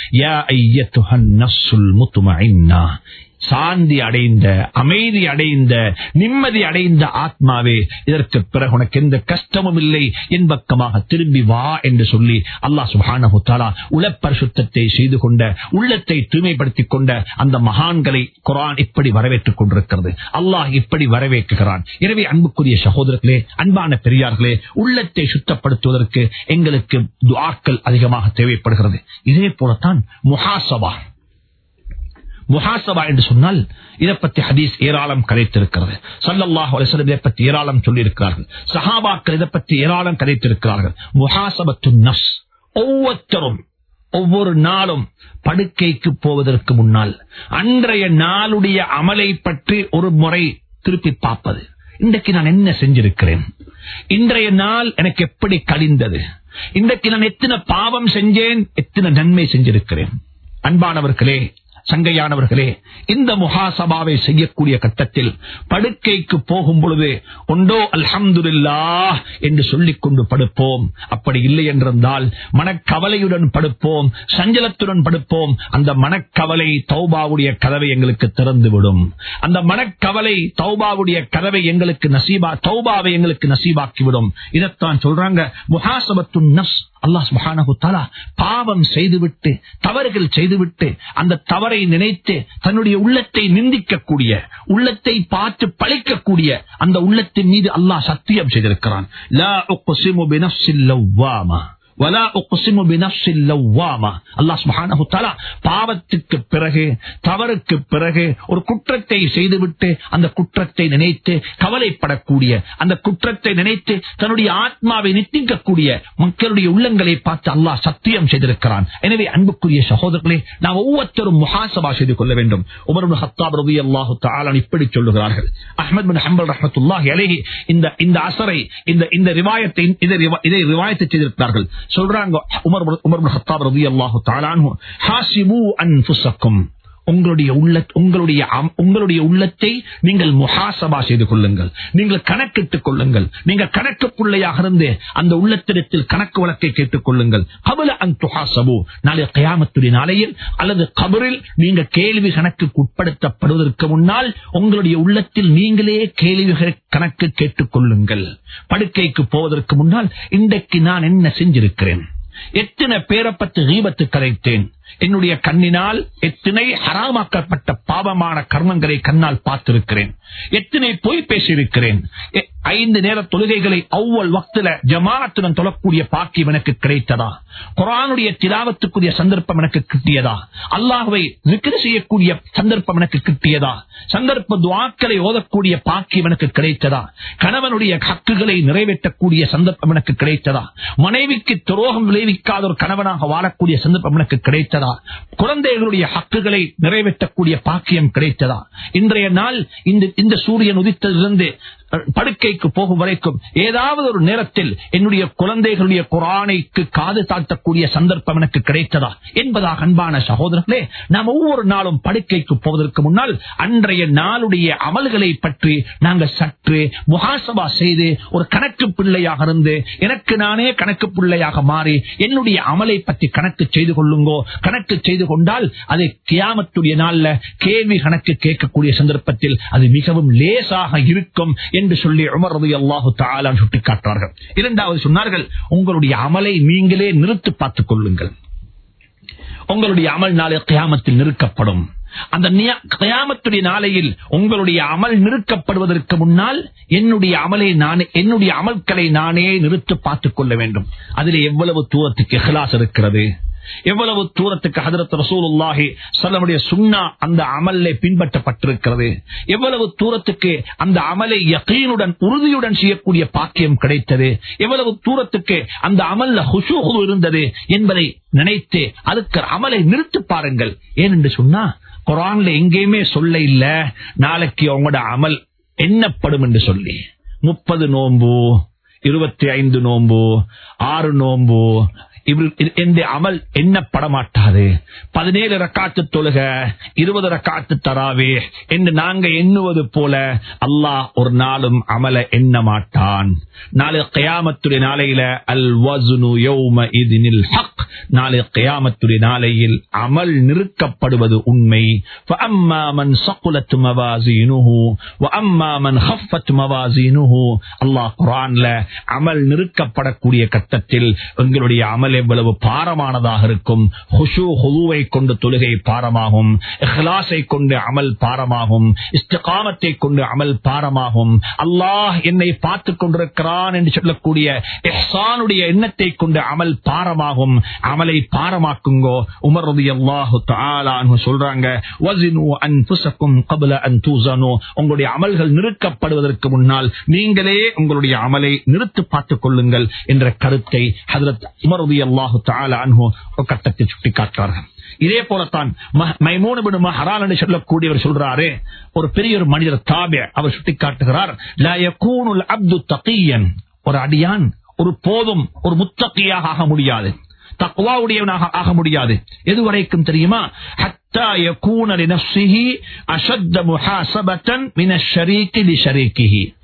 சாந்தி அடைந்த அமைதி அடைந்த நிம்மதி அடைந்த ஆத்மாவே இதற்கு பிறகு உனக்கு எந்த கஷ்டமும் இல்லை என் பக்கமாக திரும்பி வா என்று சொல்லி அல்லாஹ் சுபானு தாலா உளப்பரிசுத்தத்தை செய்து கொண்ட உள்ளத்தை தூய்மைப்படுத்திக் கொண்ட அந்த மகான்களை குரான் இப்படி வரவேற்றுக் கொண்டிருக்கிறது. அல்லாஹ் இப்படி வரவேற்கிறான். எனவே அன்புக்குரிய சகோதரர்களே அன்பான பெரியார்களே உள்ளத்தை சுத்தப்படுத்துவதற்கு எங்களுக்கு துவாக்கள் அதிகமாக தேவைப்படுகிறது. இதே போலத்தான் முகாசபா முஹாசபா என்று சொன்னால் இதை பற்றி ஹதீஸ் ஏராளம் கதைத்திருக்கிறது. சல்லாஹ் அலிஸ்லம் இதை பற்றி ஏராளம் சொல்லியிருக்கிறார்கள். சஹாபாக்கள் இதை பற்றி ஏராளம் கதைத்திருக்கிறார்கள். முஹாசபத்து நஸ் ஒவ்வொருத்தரும் ஒவ்வொரு நாளும் படுக்கைக்கு போவதற்கு முன்னால் அன்றைய நாளுடைய அமலை பற்றி ஒரு முறை திருப்பி பார்ப்பது. இன்றைக்கு நான் என்ன செஞ்சிருக்கிறேன்? இன்றைய நாள் எனக்கு எப்படி கழிந்தது? இன்றைக்கு நான் எத்தனை பாவம் செஞ்சேன்? எத்தனை நன்மை செஞ்சிருக்கிறேன்? அன்பானவர்களே சங்கையானவர்களே இந்த முகாசபாவை செய்யக்கூடிய கட்டத்தில் படுக்கைக்கு போகும் பொழுது ஒன்றோ அல்ஹம்துல்லா என்று சொல்லிக் கொண்டு படுப்போம். அப்படி இல்லை என்றிருந்தால் மனக்கவலையுடன் படுப்போம் சஞ்சலத்துடன் படுப்போம். அந்த மனக்கவலை தௌபாவுடைய கதவை எங்களுக்கு திறந்துவிடும். அந்த மனக்கவலை தௌபாவுடைய கதவை எங்களுக்கு நசீபா தௌபாவை எங்களுக்கு நசீபாக்கிவிடும். இதைத்தான் சொல்றாங்க முகாசபத்து நஸ் அல்லாஹ் சுபஹானஹு தஆலா பாவம் செய்துவிட்டு தவறுகள் செய்துவிட்டு அந்த தவறை நினைத்து தன்னுடைய உள்ளத்தை நிந்திக்கக்கூடிய உள்ளத்தை பார்த்து பழிக்கக்கூடிய அந்த உள்ளத்தின் மீது அல்லாஹ் சத்தியம் செய்திருக்கிறான். வலா உக்ஸிமு பினஃப்ஸில் லவ்வாமா. அல்லாஹ் சுப்ஹானஹு தஆலா பாவத்துக்கு பிறகு தவறுக்கு பிறகு ஒரு குற்றத்தை செய்துவிட்டு அந்த குற்றத்தை நினைத்து கவலைப்படக்கூடிய அந்த குற்றத்தை நினைத்து தன்னுடைய ஆத்மாவை நித்திக்கக்கூடிய மக்களுடைய உள்ளங்களை பார்த்து அல்லாஹ் சத்தியம் செய்திருக்கிறான். எனவே அன்புக்குரிய சகோதரர்களே நாம் ஒவ்வொருத்தரும் முஹாசபா செய்து கொள்ள வேண்டும். உமர் ஹத்தாப் ரவி அல்லாஹு இப்படி சொல்லுகிறார்கள். அஹமது பின் ஹம்பல் ரஹமத்துல்லாஹி அலைஹி இந்த இந்த அசரை இந்த இந்த ரிவாயத்தை இதை இதை ரிவாயத்தை செய்திருக்கிறார்கள். சொல்றாங்க Umar bin- Umar bin Khattab Ravi அல்லாஹு தாலான் ஹாசிபு அன்ஃபுசக்கும் உங்களுடைய உள்ள உங்களுடைய உங்களுடைய உள்ளத்தை நீங்கள் முகாசபா செய்து கொள்ளுங்கள். நீங்கள் கணக்கிட்டுக் கொள்ளுங்கள். நீங்கள் கணக்கு பிள்ளையாக இருந்து அந்த உள்ளத்திடத்தில் கணக்கு வழக்கை கேட்டுக் கொள்ளுங்கள். கபல அன் நாளை கயாமத்துடைய நாளையில் அல்லது கபரில் நீங்க கேள்வி கணக்குக்கு உட்படுத்தப்படுவதற்கு முன்னால் உங்களுடைய உள்ளத்தில் நீங்களே கேள்விகள் கணக்கு கேட்டுக் கொள்ளுங்கள். படுக்கைக்கு போவதற்கு முன்னால் இன்றைக்கு நான் என்ன செஞ்சிருக்கிறேன்? எத்தனை பேரை பற்றி கீபத்து கரைத்தேன்? என்னுடைய கண்ணினால் எத்தனை ஹராமாக்கப்பட்ட பாவமான கர்மங்களை கண்ணால் பார்த்திருக்கிறேன். எத்தனை பொய் பேசியிருக்கிறேன். ஐந்து நேர தொழுகைகளை அவ்வளவு வக்தில ஜமாத்துடன் தொழக்கூடிய பாக்கியம் எனக்கு கிடைத்ததா? குரானுடைய திலாவத்துக்குரிய சந்தர்ப்பம் எனக்கு கிட்டியதா? அல்லாஹுவை விக்கிரி செய்யக்கூடிய சந்தர்ப்பம் எனக்கு கிட்டியதா? சந்தர்ப்ப துவாக்களை ஓதக்கூடிய பாக்கியம் எனக்கு கிடைத்ததா? கணவனுடைய ஹக்குகளை நிறைவேற்றக்கூடிய சந்தர்ப்பம் எனக்கு கிடைத்ததா? மனைவிக்கு துரோகம் விளைவிக்காத ஒரு கணவனாக வாழக்கூடிய சந்தர்ப்பம் எனக்கு கிடைத்ததா? குழந்தைகளுடைய ஹக்குகளை நிறைவேற்றக்கூடிய பாக்கியம் கிடைத்ததா? இன்றைய நாள் இந்த இந்த சூரியன் உதித்ததிலிருந்து படுக்கைக்கு போகும் வரைக்கும் ஏதாவது ஒரு நேரத்தில் என்னுடைய குழந்தைகளுடைய குரானைக்கு காது தாழ்த்தக்கூடிய சந்தர்ப்பம் எனக்கு கிடைத்ததா என்பதாக அன்பான சகோதரர்களே நாம் ஒவ்வொரு நாளும் படுக்கைக்கு போவதற்கு முன்னால் அன்றைய நாளுடைய அமல்களை பற்றி நாங்கள் சற்று முகாசபா செய்து ஒரு கணக்கு பிள்ளையாக இருந்து எனக்கு நானே கணக்கு பிள்ளையாக மாறி என்னுடைய அமலை பற்றி கணக்கு செய்து கொள்ளுங்கோ கணக்கு செய்து கொண்டால் அதை கியாமத்துடைய நாள்ல கேள்வி கணக்கு கேட்கக்கூடிய சந்தர்ப்பத்தில் அது மிகவும் லேசாக இருக்கும் என்று சொல்லி உமர் ரதி அல்லாஹு தாலான் சுட்டிக்காட்டார்கள் இரண்டாவது சொன்னார்கள் உங்களுடைய அமலை நீங்களே நிறுத்து பார்த்துக் கொள்ளுங்கள். உங்களுடைய அமல் நாளை கியாமத்தில் நிறுக்கப்படும். அந்த கயாமத்துடைய நாளையில் உங்களுடைய அமல் நிறுக்கப்படுவதற்கு முன்னால் என்னுடைய அமலை நானே என்னுடைய அமல்களை நானே நிறுத்து பார்த்துக் கொள்ள வேண்டும். அதில் எவ்வளவு தூரத்துக்கு இஹ்லாஸ் இருக்கிறது? எவ்வளவு தூரத்துக்கு ஹதரத் ரசூலுல்லாஹி சொல்லமுடைய சுன்னா அந்த அமல்ல பின்பற்றப்பட்டிருக்கிறது? எவ்வளவு தூரத்துக்கு அந்த அமலை யகீனுடன் உறுதியுடன் செய்யக்கூடிய பாக்கியம் கிடைத்தது? எவ்வளவு தூரத்துக்கு அந்த அமல்ல ஹுஷூஹு இருந்தது என்பதை நினைத்து அதுக்கு அமலை நிறுத்து பாருங்கள். ஏனென்று சொன்னா குரான்ல எங்கேயுமே சொல்ல இல்ல நாளைக்கு அவங்களோட அமல் என்னப்படும் என்று சொல்லி. முப்பது நோம்பு இருபத்தி ஐந்து நோன்பு ஆறு நோம்பு அமல் எண்ணப்பட மாட்டாது பதினேழு ரக்காத்து தொழுக இருபது ரக்காத்து தராவே என்று நாங்க எண்ணுவது போல அல்லாஹ் ஒரு நாளும் அமல எண்ண மாட்டான் நாளை கயாமத்துடைய நாளையில அல் வசுனு யோம இதினில் ஹக். நாளை கயாமத்துடைய நாளையில் அமல் நிறுக்கப்படுவது உண்மை. அல்லாஹ் அமல் நிறுக்கப்படக்கூடிய கட்டத்தில் எங்களுடைய அமல் தொழுகைகள் எவ்வளவு பாரமானதாக இருக்கும். ஹுஷு ஹுவை கொண்டு தொழுகை பாரமாகும். இஹ்லாஸை கொண்டு அமல் பாரமாகும். இஸ்தகாமத்தை கொண்டு அமல் பாரமாகும். அல்லாஹ் என்னை பார்த்துக் கொண்டிருக்கிறான் என்று சொல்லக்கூடிய இஹ்சானுடைய எண்ணத்தை கொண்டு அமல் பாரமாகும். அமலை பாரமாக்குங்கோ. உமர் ரதி அல்லாஹு தாலான்னு சொல்றாங்க உங்களுடைய அமல்கள் நிறுக்கப்படுவதற்கு முன்னால் நீங்களே உங்களுடைய அமலை நிறுத்து பார்த்துக் கொள்ளுங்கள் என்ற கருத்தை ஹதரத் உமருடைய அல்லாஹு கட்டத்தை சுட்டி காட்டுறார்கள் இதே போலத்தான் சொல்லக்கூடியவர் சொல்றாரு ஒரு பெரிய ஒரு மனிதர் தாபே அவர் சுட்டி காட்டுகிறார் அப்து தகியன் ஒரு அடியான் ஒரு போதும் ஒரு முத்தகையாக ஆக முடியாது தக்குவாவுடையவனாக ஆக முடியாது. எது வரைக்கும் தெரியுமா? அசத்த முஹாசபத்தன் மின ஷரீக்கி ஷரீக்கிஹி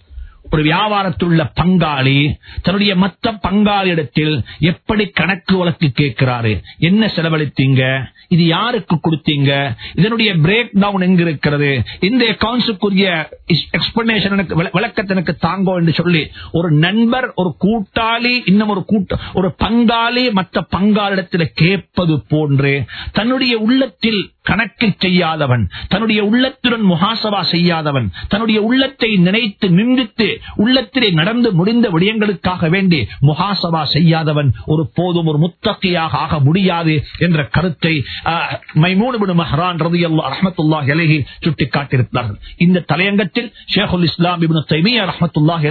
ஒரு வியாபாரத்துள்ள பங்காளி தன்னுடைய மற்ற பங்காளியிடத்தில் எப்படி கணக்கு வழக்கு கேட்கிறாரு? என்ன செலவழித்தீங்க? இது யாருக்கு கொடுத்தீங்க? இதனுடைய பிரேக் டவுன் எங்க இருக்கிறது? இந்த அக்கௌண்ட்ஸுக்குரிய எக்ஸ்பிளனேஷன் எனக்கு விளக்கத்தை எனக்கு தாங்கோ என்று சொல்லி ஒரு நண்பர் ஒரு கூட்டாளி இன்னும் ஒரு கூட்ட ஒரு பங்காளி மற்ற பங்காளிடத்தில் கேட்பது போன்று தன்னுடைய உள்ளத்தில் கணக்கு செய்யாதவன் தன்னுடைய உள்ளத்துடன் முகாசவா செய்யாதவன் தன்னுடைய உள்ளத்தை நினைத்து நிந்தித்து உள்ளத்திலே நடந்து முடிந்த விடயங்களுக்காக வேண்டி முகாசபா செய்யாதவன் ஒரு போதும் ஒரு முத்தகையாக ஆக முடியாது என்ற கருத்தை சுட்டிக்காட்டியிருந்தார்கள் இந்த தலையங்கத்தில் ஷேகுல் இஸ்லாம் ரஹமத்துல்லாஹ்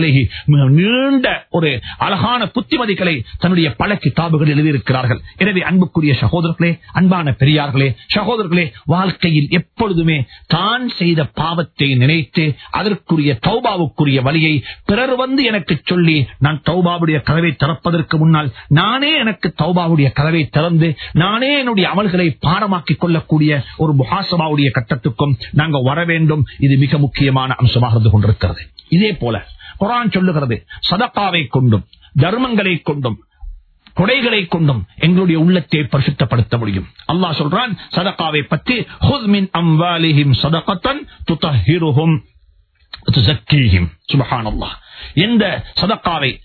நீண்ட ஒரு அழகான புத்திமதிகளை தன்னுடைய பல கிதாபுகள் எழுதியிருக்கிறார்கள். எனவே அன்புக்குரிய சகோதரர்களே அன்பான பெரியார்களே சகோதரர்களே வாழ்க்கையில் எப்பொழுதுமே தான் செய்த பாவத்தை நினைத்து அதற்குரிய தௌபாவுக்குரிய வழியை செய்தியை பிறர் வந்து எனக்கு சொல்லி நான் தௌபாவுடைய கதவை திறப்பதற்கு முன்னால் நானே எனக்கு தௌபாவுடைய கதவை திறந்து நானே என்னுடைய அமல்களை பாரமாக்கிக் கொள்ளக்கூடிய ஒரு முகாசபாவுடைய கட்டத்துக்கும் நாங்கள் வர வேண்டும். இது மிக முக்கியமான அம்சமாக இருந்து கொண்டிருக்கிறது. இதே போல குரான் சொல்லுகிறது சதப்பாவை கொண்டும் தர்மங்களை கொண்டும் கொடைகளை கொண்டும் எங்களுடைய உள்ளத்தை பரிசுத்தப்படுத்த முடியும். அல்லாஹ் சொல்றான் சதக்காவை பற்றி ஹுத்மின் அம்வாலிஹிம் எந்த சதக்காவை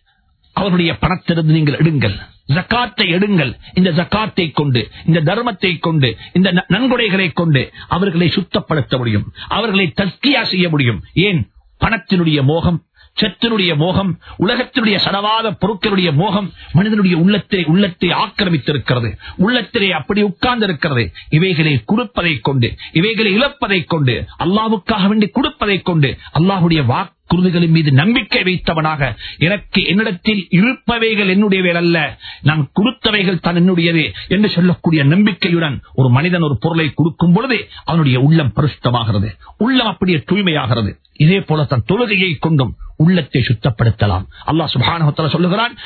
அவருடைய பணத்திலிருந்து நீங்கள் எடுங்கள். ஜக்காத்தை எடுங்கள். இந்த ஜக்காத்தை கொண்டு இந்த தர்மத்தை கொண்டு இந்த நன்கொடைகளை கொண்டு அவர்களை சுத்தப்படுத்த முடியும். அவர்களை தஸ்கியா செய்ய முடியும். ஏன்? பணத்தினுடைய மோகம் சத்தினுடைய மோகம் உலகத்தினுடைய சடவாத பொருட்களுடைய மோகம் மனிதனுடைய உள்ளத்தை உள்ளத்தை ஆக்கிரமித்திருக்கிறது. உள்ளத்திலே அப்படி உட்கார்ந்து இருக்கிறது இவைகளை கொடுப்பதை கொண்டு இவைகளை இழப்பதை கொண்டு அல்லாவுக்காக வேண்டி கொடுப்பதை கொண்டு அல்லாஹுடைய குருதுகளின் மீது நம்பிக்கை வைத்தவனாக எனக்கு என்னிடத்தில் இருப்பவைகள் என்னுடையவை அல்ல. நான் கொடுத்தவைகள் தான் என்னுடையது என்று சொல்லக்கூடிய நம்பிக்கையுடன் ஒரு மனிதன் ஒரு பொருளை கொடுக்கும் பொழுது அவனுடைய உள்ளம் பரிசுத்தமாகிறது. உள்ளம் அப்படியே தூய்மையாகிறது. இதே போல தன் தொழுகையை கொண்டும் உள்ளத்தை சுத்தப்படுத்தலாம். அல்லா சுபான சொல்லுகிறான்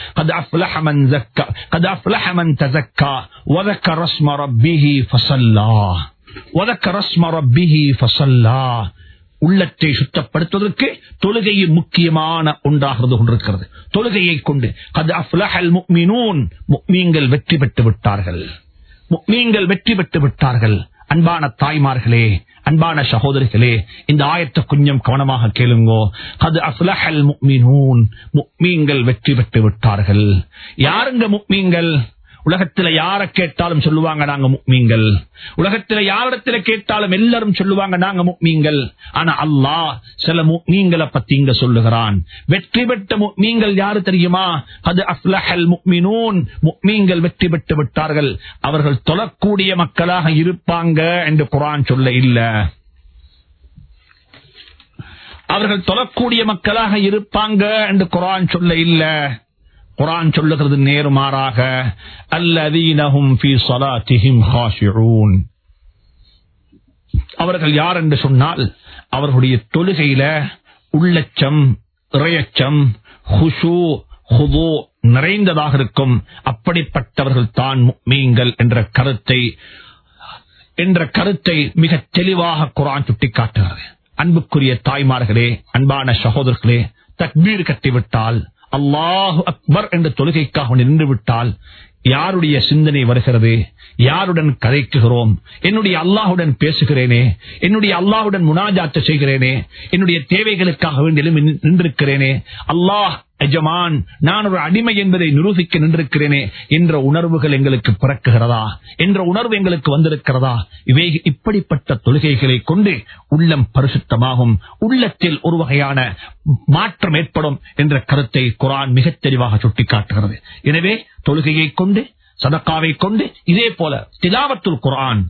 உள்ளத்தை சுத்தப்படுத்துவதற்கு தொழுகையை முக்கியமான ஒன்றாக இருந்து கொண்டிருக்கிறது. தொழுகையை கொண்டு நீங்கள் வெற்றி பெற்று விட்டார்கள். நீங்கள் வெற்றி பெற்று விட்டார்கள். அன்பான தாய்மார்களே அன்பான சகோதரிகளே இந்த ஆயத்தை கொஞ்சம் கவனமாக கேளுங்கோ. அது அசுலஹல் முக்மீனூன். முக்மீங்கள் வெற்றி பெற்று விட்டார்கள். யாருங்க முக்மீங்கள் உலகத்துல யார கேட்டாலும் சொல்லுவாங்க நாங்க முக்மீங்கள் உலகத்துல யாரிடத்துல கேட்டாலும் எல்லாரும் சொல்லுவாங்க நாங்க முக்மீங்கள் ஆனா அல்லாஹ் சில முக்மீங்களை பத்தி இங்க சொல்லுகிறான். வெற்றி பெற்ற முக்மீங்கள் யாரு தெரியுமா? அது அஃப்லஹல் முக்மினூன். முக்மீங்கள் வெற்றி பெற்று விட்டார்கள். அவர்கள் தொழக்கூடிய மக்களாக இருப்பாங்க என்று குரான் சொல்ல இல்ல. அவர்கள் தொழக்கூடிய மக்களாக இருப்பாங்க என்று குரான் சொல்ல இல்ல. குரான் சொல்லுகிறது நேருமாறாக அல்லதீனஹும் ஃபீ ஸலாத்திஹிம் ஹாஷிஊன். அவர்கள் யார் என்று சொன்னால் அவர்களுடைய தொழுகையில உள்ளச்சம் இறையச்சம் ஹுஷு ஹுவோ நிறைந்ததாக இருக்கும். அப்படிப்பட்டவர்கள் தான் மீங்கள் என்ற கருத்தை என்ற கருத்தை மிக தெளிவாக குரான் சுட்டிக்காட்டுகிறது. அன்புக்குரிய தாய்மார்களே அன்பான சகோதரர்களே தக்பீர் கட்டிவிட்டால் அல்லாஹு அக்பர் என்ற தொழுகைக்காக நின்று விட்டால் யாருடைய சிந்தனை வருகிறது? யாருடன் கதைக்குகிறோம்? என்னுடைய அல்லாஹுடன் பேசுகிறேனே? என்னுடைய அல்லாஹுடன் முனாஜாத்து செய்கிறேனே? என்னுடைய தேவைகளுக்காக வேண்டி நின்றிருக்கிறேனே? அல்லாஹ் எஜமான் நான் ஒரு அடிமை என்பதை நிரூபிக்க நின்றிருக்கிறேனே என்ற உணர்வுகள் எங்களுக்கு பிறக்குகிறதா? என்ற உணர்வு எங்களுக்கு வந்திருக்கிறதா? இவை இப்படிப்பட்ட தொழுகைகளை கொண்டு உள்ளம் பரிசுத்தமாகும். உள்ளத்தில் ஒரு வகையான மாற்றம் ஏற்படும் என்ற கருத்தை குரான் மிகத் தெளிவாக சுட்டிக்காட்டுகிறது. எனவே தொழுகையை கொண்டு சதக்காவை கொண்டு இதே போல திலாவத்துல் குரான்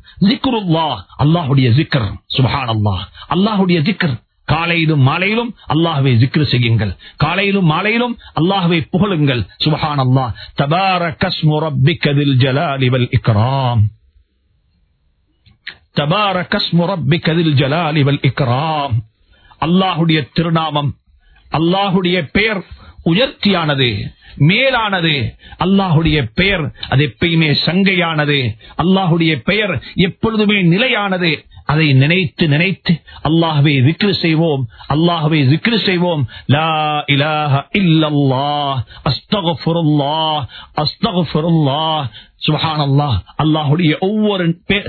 அல்லாஹுடைய ஜிக்கர் சுபஹான் அல்லாஹ் அல்லாஹுடைய ஜிக்கர் காலையிலும் மாலையிலும் அல்லாஹுவை ஜிக்ரு செய்யுங்கள். காலையிலும் மாலையிலும் அல்லாஹுவை புகழுங்கள். சுபஹான் அல்லாஹ் தபாரகஸ்மு ரப்பிக்கதில் ஜலாலி வல் இக்ராம். தபாரகஸ்மு ரப்பிக்கதில் ஜலாலி இக்ராம். அல்லாஹுடைய திருநாமம் அல்லாஹுடைய பெயர் உயர்த்தியானது மேலானது அல்லாஹுடைய பெயர் அது எப்பயுமே சங்கையானது அல்லாஹுடைய பெயர் எப்பொழுதுமே நிலையானது அதை நினைத்து நினைத்து அல்லாஹ்வை விக்ரு செய்வோம் அல்லாஹ்வை விக்ரு செய்வோம் லா இலாஹ இல்லல்லாஹ் அஸ்தக்ஃபிருல்லாஹ் சுபஹான் அல்லாஹ் அல்லாஹுடைய ஒவ்வொரு பே-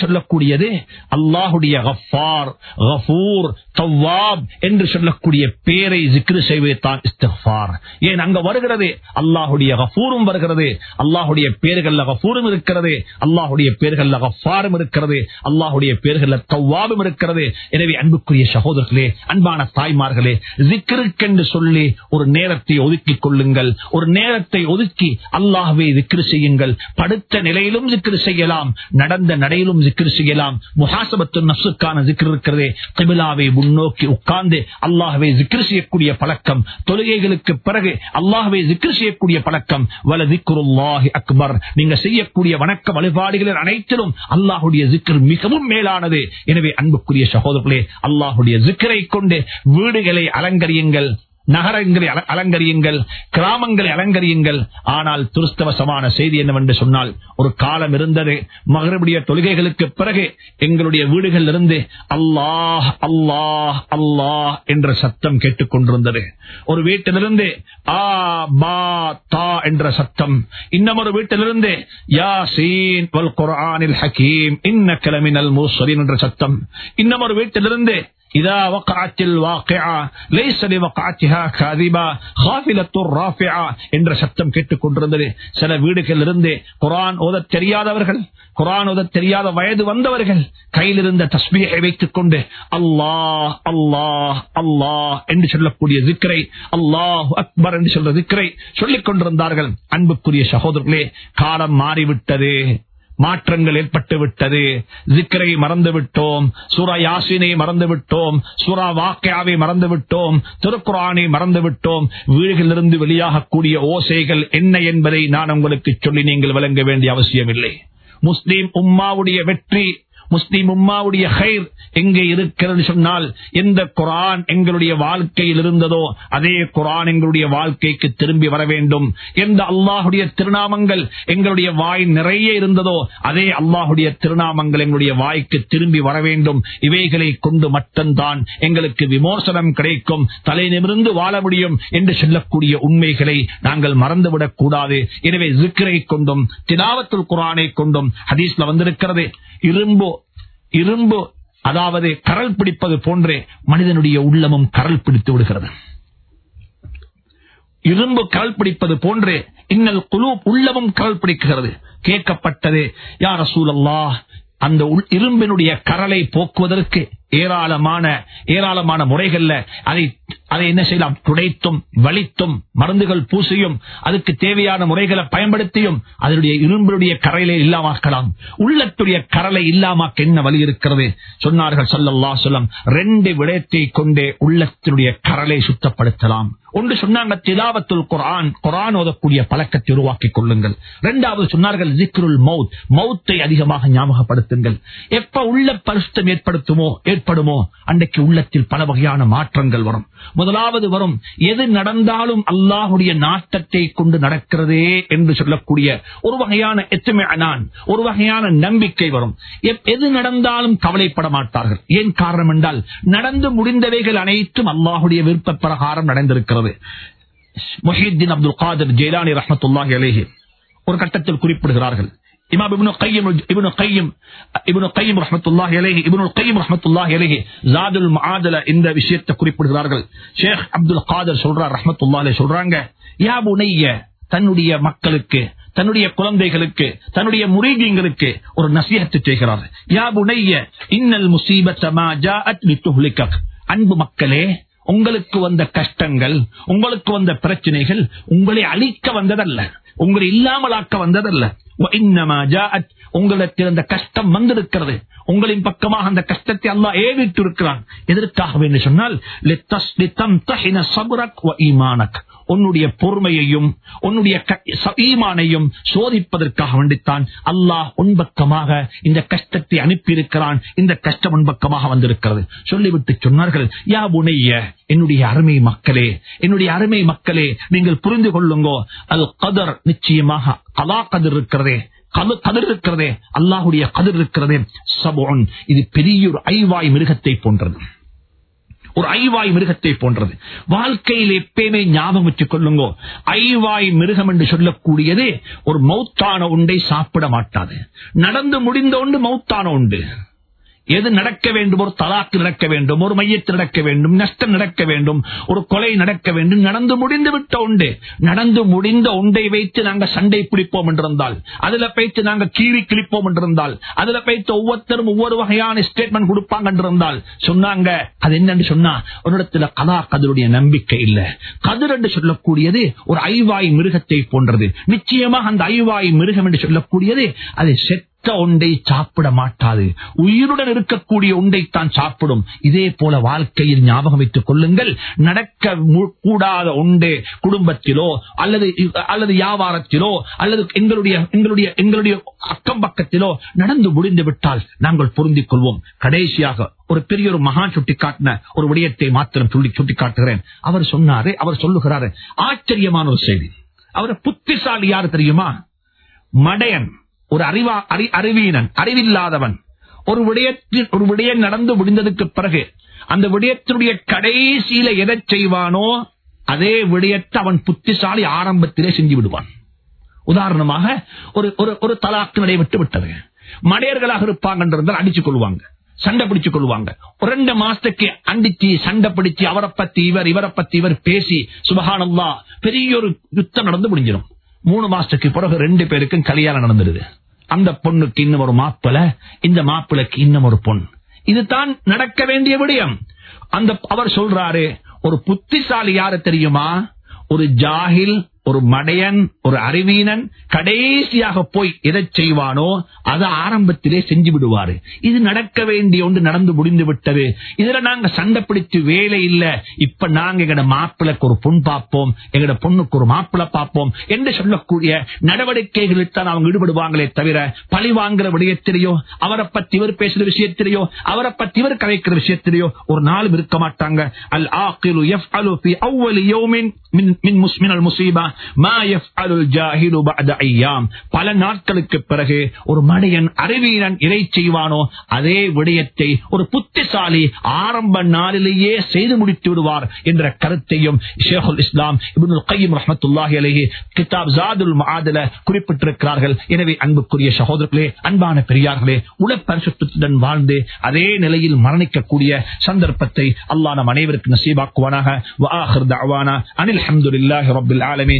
சொல்லக்கூடியது அல்லாஹுடைய கஃபார் கஃபூர் தவ்வாப் என்று சொல்லக்கூடிய பேரை ஜிக்ரு செய்வது தான் இஸ்திக்ஃபார். ஏன் அங்க வருகிறது? அல்லாஹுடைய கஃபூரும் வருகிறது. அல்லாஹுடைய பேர்கள்ல கஃபூரும் இருக்கிறது. அல்லாஹுடைய பேர்கள்ல கஃபாரும் இருக்கிறது. அல்லாஹுடைய பேர்கள்ல தவ்வாபும் இருக்கிறது. எனவே அன்புக்குரிய சகோதரர்களே அன்பான தாய்மார்களே ஜிக்ருக்கென்று சொல்லி ஒரு நேரத்தை ஒதுக்கிக் கொள்ளுங்கள். ஒரு நேரத்தை ஒதுக்கி அல்லாஹ்வை ஜிக்ரு செய்யுங்கள். படுத்த நிலையிலும் ஜிக்ரு செய்யலாம். நடந்த நடையிலும் ஜிக்ரு செய்யலாம். முஹாசபத்து நப்சுக்கான ஜிக்ரு இருக்கிறதே. கிபிலாவை முன்னோக்கி உட்கார்ந்து அல்லாஹ்வை ஜிக்ரு செய்யக்கூடிய பழக்கம். தொழுகைகளுக்கு பிறகு அல்லாஹ்வை ஜிக்ரு செய்யக்கூடிய பழக்கம். வல திக்ருல்லாஹி அக்பர். நீங்க செய்யக்கூடிய வணக்க வழிபாடுகளின் அனைத்திலும் அல்லாஹுடைய ஜிக்ரு மிகவும் மேலானது. எனவே அன்புக்குரிய சகோதரர்களே அல்லாஹுடைய ஜிக்கரை கொண்டு வீடுகளை அலங்கரியுங்கள். நகரங்களை அல- அலங்கரியுங்கள் கிராமங்களை அலங்கரியுங்கள். ஆனால் துருஸ்தவசமான செய்தி என்னவென்று சொன்னால் ஒரு காலம் இருந்தது மகரபுடைய தொழுகைகளுக்கு பிறகு எங்களுடைய வீடுகளில் இருந்து அல்லாஹ் அல்லாஹ் அல்லாஹ் என்ற சத்தம் கேட்டுக் கொண்டிருந்தது. ஒரு வீட்டிலிருந்து ஆ பா தா என்ற சத்தம். இன்னும் ஒரு வீட்டிலிருந்து யாசீன் வல் குர்ஆனில் ஹக்கீம் இன்ன கிளமினல் மூசரின் என்ற சத்தம். இன்னும் ஒரு வீட்டிலிருந்து إذا وقعت الواقعة ليس لوقعتها كاذبة خافلة رافعة என்ற சத்தம் கேட்டுக் கொண்டிருந்தது சில வீடுகளில் இருந்து குரான் ஓத தெரியாதவர்கள் குரான் ஓத தெரியாத வயது வந்தவர்கள் கையில் இருந்த தஸ்மியை வைத்துக் கொண்டு அல்லாஹ் அல்லாஹ் அல்லாஹ் என்று சொல்லக்கூடிய திக்கரை அல்லாஹ் அக்பர் என்று சொல்ற திக்கரை சொல்லிக் கொண்டிருந்தார்கள் அன்புக்குரிய சகோதரர்களே காலம் மாறிவிட்டது மாற்றங்கள் ஏற்பட்டு விட்டது ஜிக்கரை மறந்து விட்டோம் சூரா யாசினை மறந்து விட்டோம் சூரா வாக்கியாவை மறந்துவிட்டோம். திருக்குறானை மறந்து விட்டோம் வீடுகளிலிருந்து வெளியாகக்கூடிய ஓசைகள் என்ன என்பதை நான் உங்களுக்கு சொல்லி நீங்கள் விளங்க வேண்டிய அவசியமில்லை. முஸ்லீம் உம்மாவுடைய வெற்றி முஸ்லீம் உம்மாவுடைய ஹைர் எங்கே இருக்கிறது சொன்னால் எந்த குரான் எங்களுடைய வாழ்க்கையில் இருந்ததோ அதே குரான் எங்களுடைய வாழ்க்கைக்கு திரும்பி வர வேண்டும். எந்த அல்லாஹுடைய திருநாமங்கள் எங்களுடைய வாய் நிறைய இருந்ததோ அதே அல்லாஹுடைய திருநாமங்கள் எங்களுடைய வாய்க்கு திரும்பி வர வேண்டும். இவைகளை கொண்டு மட்டும்தான் எங்களுக்கு விமோசனம் கிடைக்கும். தலை நிமிர்ந்து வாழ முடியும் என்று சொல்லக்கூடிய உண்மைகளை நாங்கள் மறந்துவிடக் கூடாது. எனவே ஜிக்கரை கொண்டும் திலாவத்துல் குரானை கொண்டும் ஹதீஸ்ல வந்திருக்கிறது. இரும்பு இரும்பு அதாவது கரல் பிடிப்பது போன்றே மனிதனுடைய உள்ளமும் கரல் பிடித்து விடுகிறது. இரும்பு கரல் பிடிப்பது போன்றே இன்னல் குழு உள்ளமும் கரல் பிடிக்கிறது. கேட்கப்பட்டது யார் சூழல்லா அந்த உள்- இரும்பினுடைய கரலை போக்குவதற்கு ஏராளமான ஏராளமான முறைகள்ல அதை அதை என்ன செய்யலாம்? துடைத்தும் வலித்தும் மருந்துகள் பூசியும் அதுக்கு தேவையான முறைகளை பயன்படுத்தியும் அதனுடைய இரும்புடைய கரையிலே இல்லாமாக்கலாம் உள்ளத்துடைய கரலை இல்லாமாக்க என்ன வழி இருக்கிறது? சொன்னார்கள் சொல்லல்லா சொல்லம் ரெண்டு விடயத்தை கொண்டே உள்ளத்தினுடைய கரலை சுத்தப்படுத்தலாம். ஒன்று சொன்னாங்க திலாவத்துல் குரான் குரான் ஓதக்கூடிய பழக்கத்தை உருவாக்கிக் கொள்ளுங்கள். இரண்டாவது சொன்னார்கள் ஜிக்ருல் மவுத் மவுத்தை அதிகமாக ஞாபகப்படுத்துங்கள். எப்ப உள்ள பரிசுத்தம் ஏற்படுத்துமோ ஏற்படுமோ அன்றைக்கு உள்ளத்தில் பல வகையான மாற்றங்கள் வரும். முதலாவது வரும் எது நடந்தாலும் அல்லாஹுடைய நாட்டத்தை கொண்டு நடக்கிறதே என்று சொல்லக்கூடிய ஒரு வகையான எத்துமையானான் ஒரு வகையான நம்பிக்கை வரும். எது நடந்தாலும் கவலைப்பட மாட்டார்கள். ஏன் காரணம் என்றால் நடந்து முடிந்தவைகள் அனைத்தும் அல்லாஹுடைய விருப்ப பிரகாரம் நடந்திருக்கிறது. முஹித்தீன் அப்துல் காதர் ஜெயலானி ரஹமத்துல்லாஹி அலேஹி ஒரு கட்டத்தில் குறிப்பிடுகிறார்கள். Imam Ibn Qayyim, Ibn Qayyim, Ibn Qayyim rahmatullahi அலேஹி Ibn Qayyim rahmatullahi அலேஹி ஜாதுல் முஆதல இந்த விஷயத்தை குறிப்பிடுகிறார்கள். ஷேக் அப்துல் காதர் சொல்றார் ரஹமத்துல்லாஹி சொல்றாங்க யா புனைய தன்னுடைய மக்களுக்கு தன்னுடைய குழந்தைகளுக்கு தன்னுடைய முறைகீங்களுக்கு ஒரு நசியத்தை செய்கிறார். யா புனைய இன்னல் முசீபத் அன்பு மக்களே உங்களுக்கு வந்த கஷ்டங்கள் உங்களுக்கு வந்த பிரச்சனைகள் உங்களை அழிக்க வந்ததல்ல. உங்களை இல்லாமலாக்க வந்ததல்ல. உங்களிடத்தில் அந்த கஷ்டம் வந்திருக்கிறது. உங்களின் பக்கமாக அந்த கஷ்டத்தை அல்லா ஏவிட்டு இருக்கிறான் எதற்காக சொன்னால் உன்னுடைய பொறுமையையும் உன்னுடைய ஈமானையும் சோதிப்பதற்காக வேண்டித்தான் அல்லாஹ் உன்பக்கமாக இந்த கஷ்டத்தை அனுப்பியிருக்கிறான். இந்த கஷ்டம் உன்பக்கமாக வந்திருக்கிறது. சொல்லிவிட்டு சொன்னார்கள் யா உனைய என்னுடைய அருமை மக்களே என்னுடைய அருமை மக்களே நீங்கள் புரிந்து கொள்ளுங்கோ. அது கதர் நிச்சயமாக கலா கதிர் இருக்கிறதே கதிர் இருக்கிறதே அல்லாஹுடைய கதிர் இருக்கிறதே சபோன் இது பெரிய ஒரு ஐவாய் மிருகத்தை போன்றது. ஒரு ஐவாய் மிருகத்தை போன்றது. வாழ்க்கையில் எப்பயுமே ஞாபகம் வச்சுக் கொள்ளுங்க. ஐவாய் மிருகம் என்று சொல்லக்கூடியது ஒரு மௌத்தான உண்டை சாப்பிட மாட்டாது. நடந்து முடிந்த உண்டு மௌத்தான உண்டு. எது நடக்க வேண்டும்? ஒரு தலாக்கு நடக்க வேண்டும் ஒரு மையத்து நடக்க வேண்டும் நஷ்டம் நடக்க வேண்டும் ஒரு கொலை நடக்க வேண்டும். நடந்து முடிந்து விட்ட உண்டு. நடந்து முடிந்த உண்டை வைத்து நாங்க சண்டை பிடிப்போம் என்றிருந்தால் அதுல வைத்து நாங்கள் கீறி கிழிப்போம் என்றிருந்தால் அதுல பைத்து ஒவ்வொருத்தரும் ஒவ்வொரு வகையான ஸ்டேட்மெண்ட் கொடுப்பாங்க என்றிருந்தால் சொன்னாங்க அது என்னன்னு சொன்னா ஒரு இடத்துல கலா கதருடைய நம்பிக்கை இல்ல. கதிர் என்று சொல்லக்கூடியது ஒரு ஐவாய் மிருகத்தை போன்றது. நிச்சயமாக அந்த ஐவாய் மிருகம் என்று சொல்லக்கூடியது அது செத்த ஒன்றை சாப்பிட மாட்டாது. உயிருடன் இருக்கக்கூடிய ஒன்றைத்தான் சாப்பிடும். இதே போல வாழ்க்கையில் ஞாபகம் வைத்துக் கொள்ளுங்கள். நடக்க மு- கூடாத ஒன்று குடும்பத்திலோ அல்லது அல்லது வியாபாரத்திலோ அல்லது எங்களுடைய எங்களுடைய எங்களுடைய அக்கம் பக்கத்திலோ நடந்து முடிந்து விட்டால் நாங்கள் பொருந்திக் கொள்வோம். கடைசியாக ஒரு பெரிய ஒரு மகான் சுட்டிக்காட்டின ஒரு விடயத்தை மாத்திரம் சொல்லி சுட்டிக்காட்டுகிறேன். அவர் சொன்னாரு அவர் சொல்லுகிறாரு ஆச்சரியமான ஒரு செய்தி. அவர் புத்திசாலி யாரு தெரியுமா? மடையன். ஒரு அறிவா அறி அறிவீனன் அறிவில்லாதவன். ஒரு விடயத்தில் ஒரு விடயம் நடந்து முடிந்ததுக்கு பிறகு அந்த விடயத்தினுடைய கடைசியில எதை செய்வானோ அதே விடயத்தை அவன் புத்திசாலி ஆரம்பத்திலே செஞ்சு விடுவான். உதாரணமாக ஒரு ஒரு ஒரு தலாக்கு நடைபெற்று விட்டது. மடையர்களாக இருப்பாங்க அடிச்சு கொள்வாங்க சண்டை பிடிச்சு கொள்வாங்க. ஒரு ரெண்டு மாசத்துக்கு அண்டிச்சு சண்டை பிடிச்சு அவரை பத்தி இவர் இவரை பத்தி இவர் பேசி சுபகானல்லா பெரிய ஒரு யுத்தம் நடந்து முடிஞ்சிடும். மூணு மாசத்துக்கு பிறகு ரெண்டு பேருக்கும் கல்யாணம் நடந்துடுது. அந்த பொண்ணுக்கு இன்னும் ஒரு மாப்பிள இந்த மாப்பிளைக்கு இன்னும் ஒரு பொண்ணு இதுதான் நடக்க வேண்டிய விடயம். அந்த அவர் சொல்றாரு ஒரு புத்திசாலி யாரு தெரியுமா? ஒரு ஜாகில் ஒரு மடையன் ஒரு அறிவீனன் கடைசியாக போய் எதை செய்வானோ அதை ஆரம்பத்திலே செஞ்சு விடுவாரு. இது நடக்க வேண்டிய ஒன்று நடந்து முடிந்து விட்டது. இதுல நாங்க சண்டை பிடிச்சு வேலை இல்ல. இப்ப நாங்க எங்கட மாப்பிளைக்கு ஒரு பொன் பார்ப்போம் எங்கட பொண்ணுக்கு ஒரு மாப்பிளை பார்ப்போம் என்று சொல்லக்கூடிய நடவடிக்கைகளில் தான் அவங்க ஈடுபடுவாங்களே தவிர பழி வாங்குற விடயத்திலேயோ அவரை பத்தி இவர் பேசுற விஷயத்திலேயோ அவரை பத்தி இவர் கலைக்கிற விஷயத்திலேயோ ஒரு நாளும் இருக்க மாட்டாங்க. அல் ஆக்கிலு எஃப் அலு பி அவ்வளி யோமின் மின் முஸ்மின் அல் முசீபா. பல நாட்களுக்கு பிறகு ஒரு மனிதன் அறிவீரன் இறை செய்வானோ அதே விடயத்தை ஒரு புத்திசாலி ஆரம்ப நாளிலேயே செய்து முடித்து விடுவார் என்ற கருத்தையும் இஸ்லாம் குறிப்பிட்டிருக்கிறார்கள். எனவே அன்புக்குரிய சகோதரர்களே அன்பான பெரியார்களே உடற்பரிசுத்துடன் வாழ்ந்து அதே நிலையில் மரணிக்கக்கூடிய சந்தர்ப்பத்தை அல்லா நம் அனைவருக்கும் நசீபாக்குவானாக. அனில் அஹமதுல்லாஹி ரபுல் ஆலமே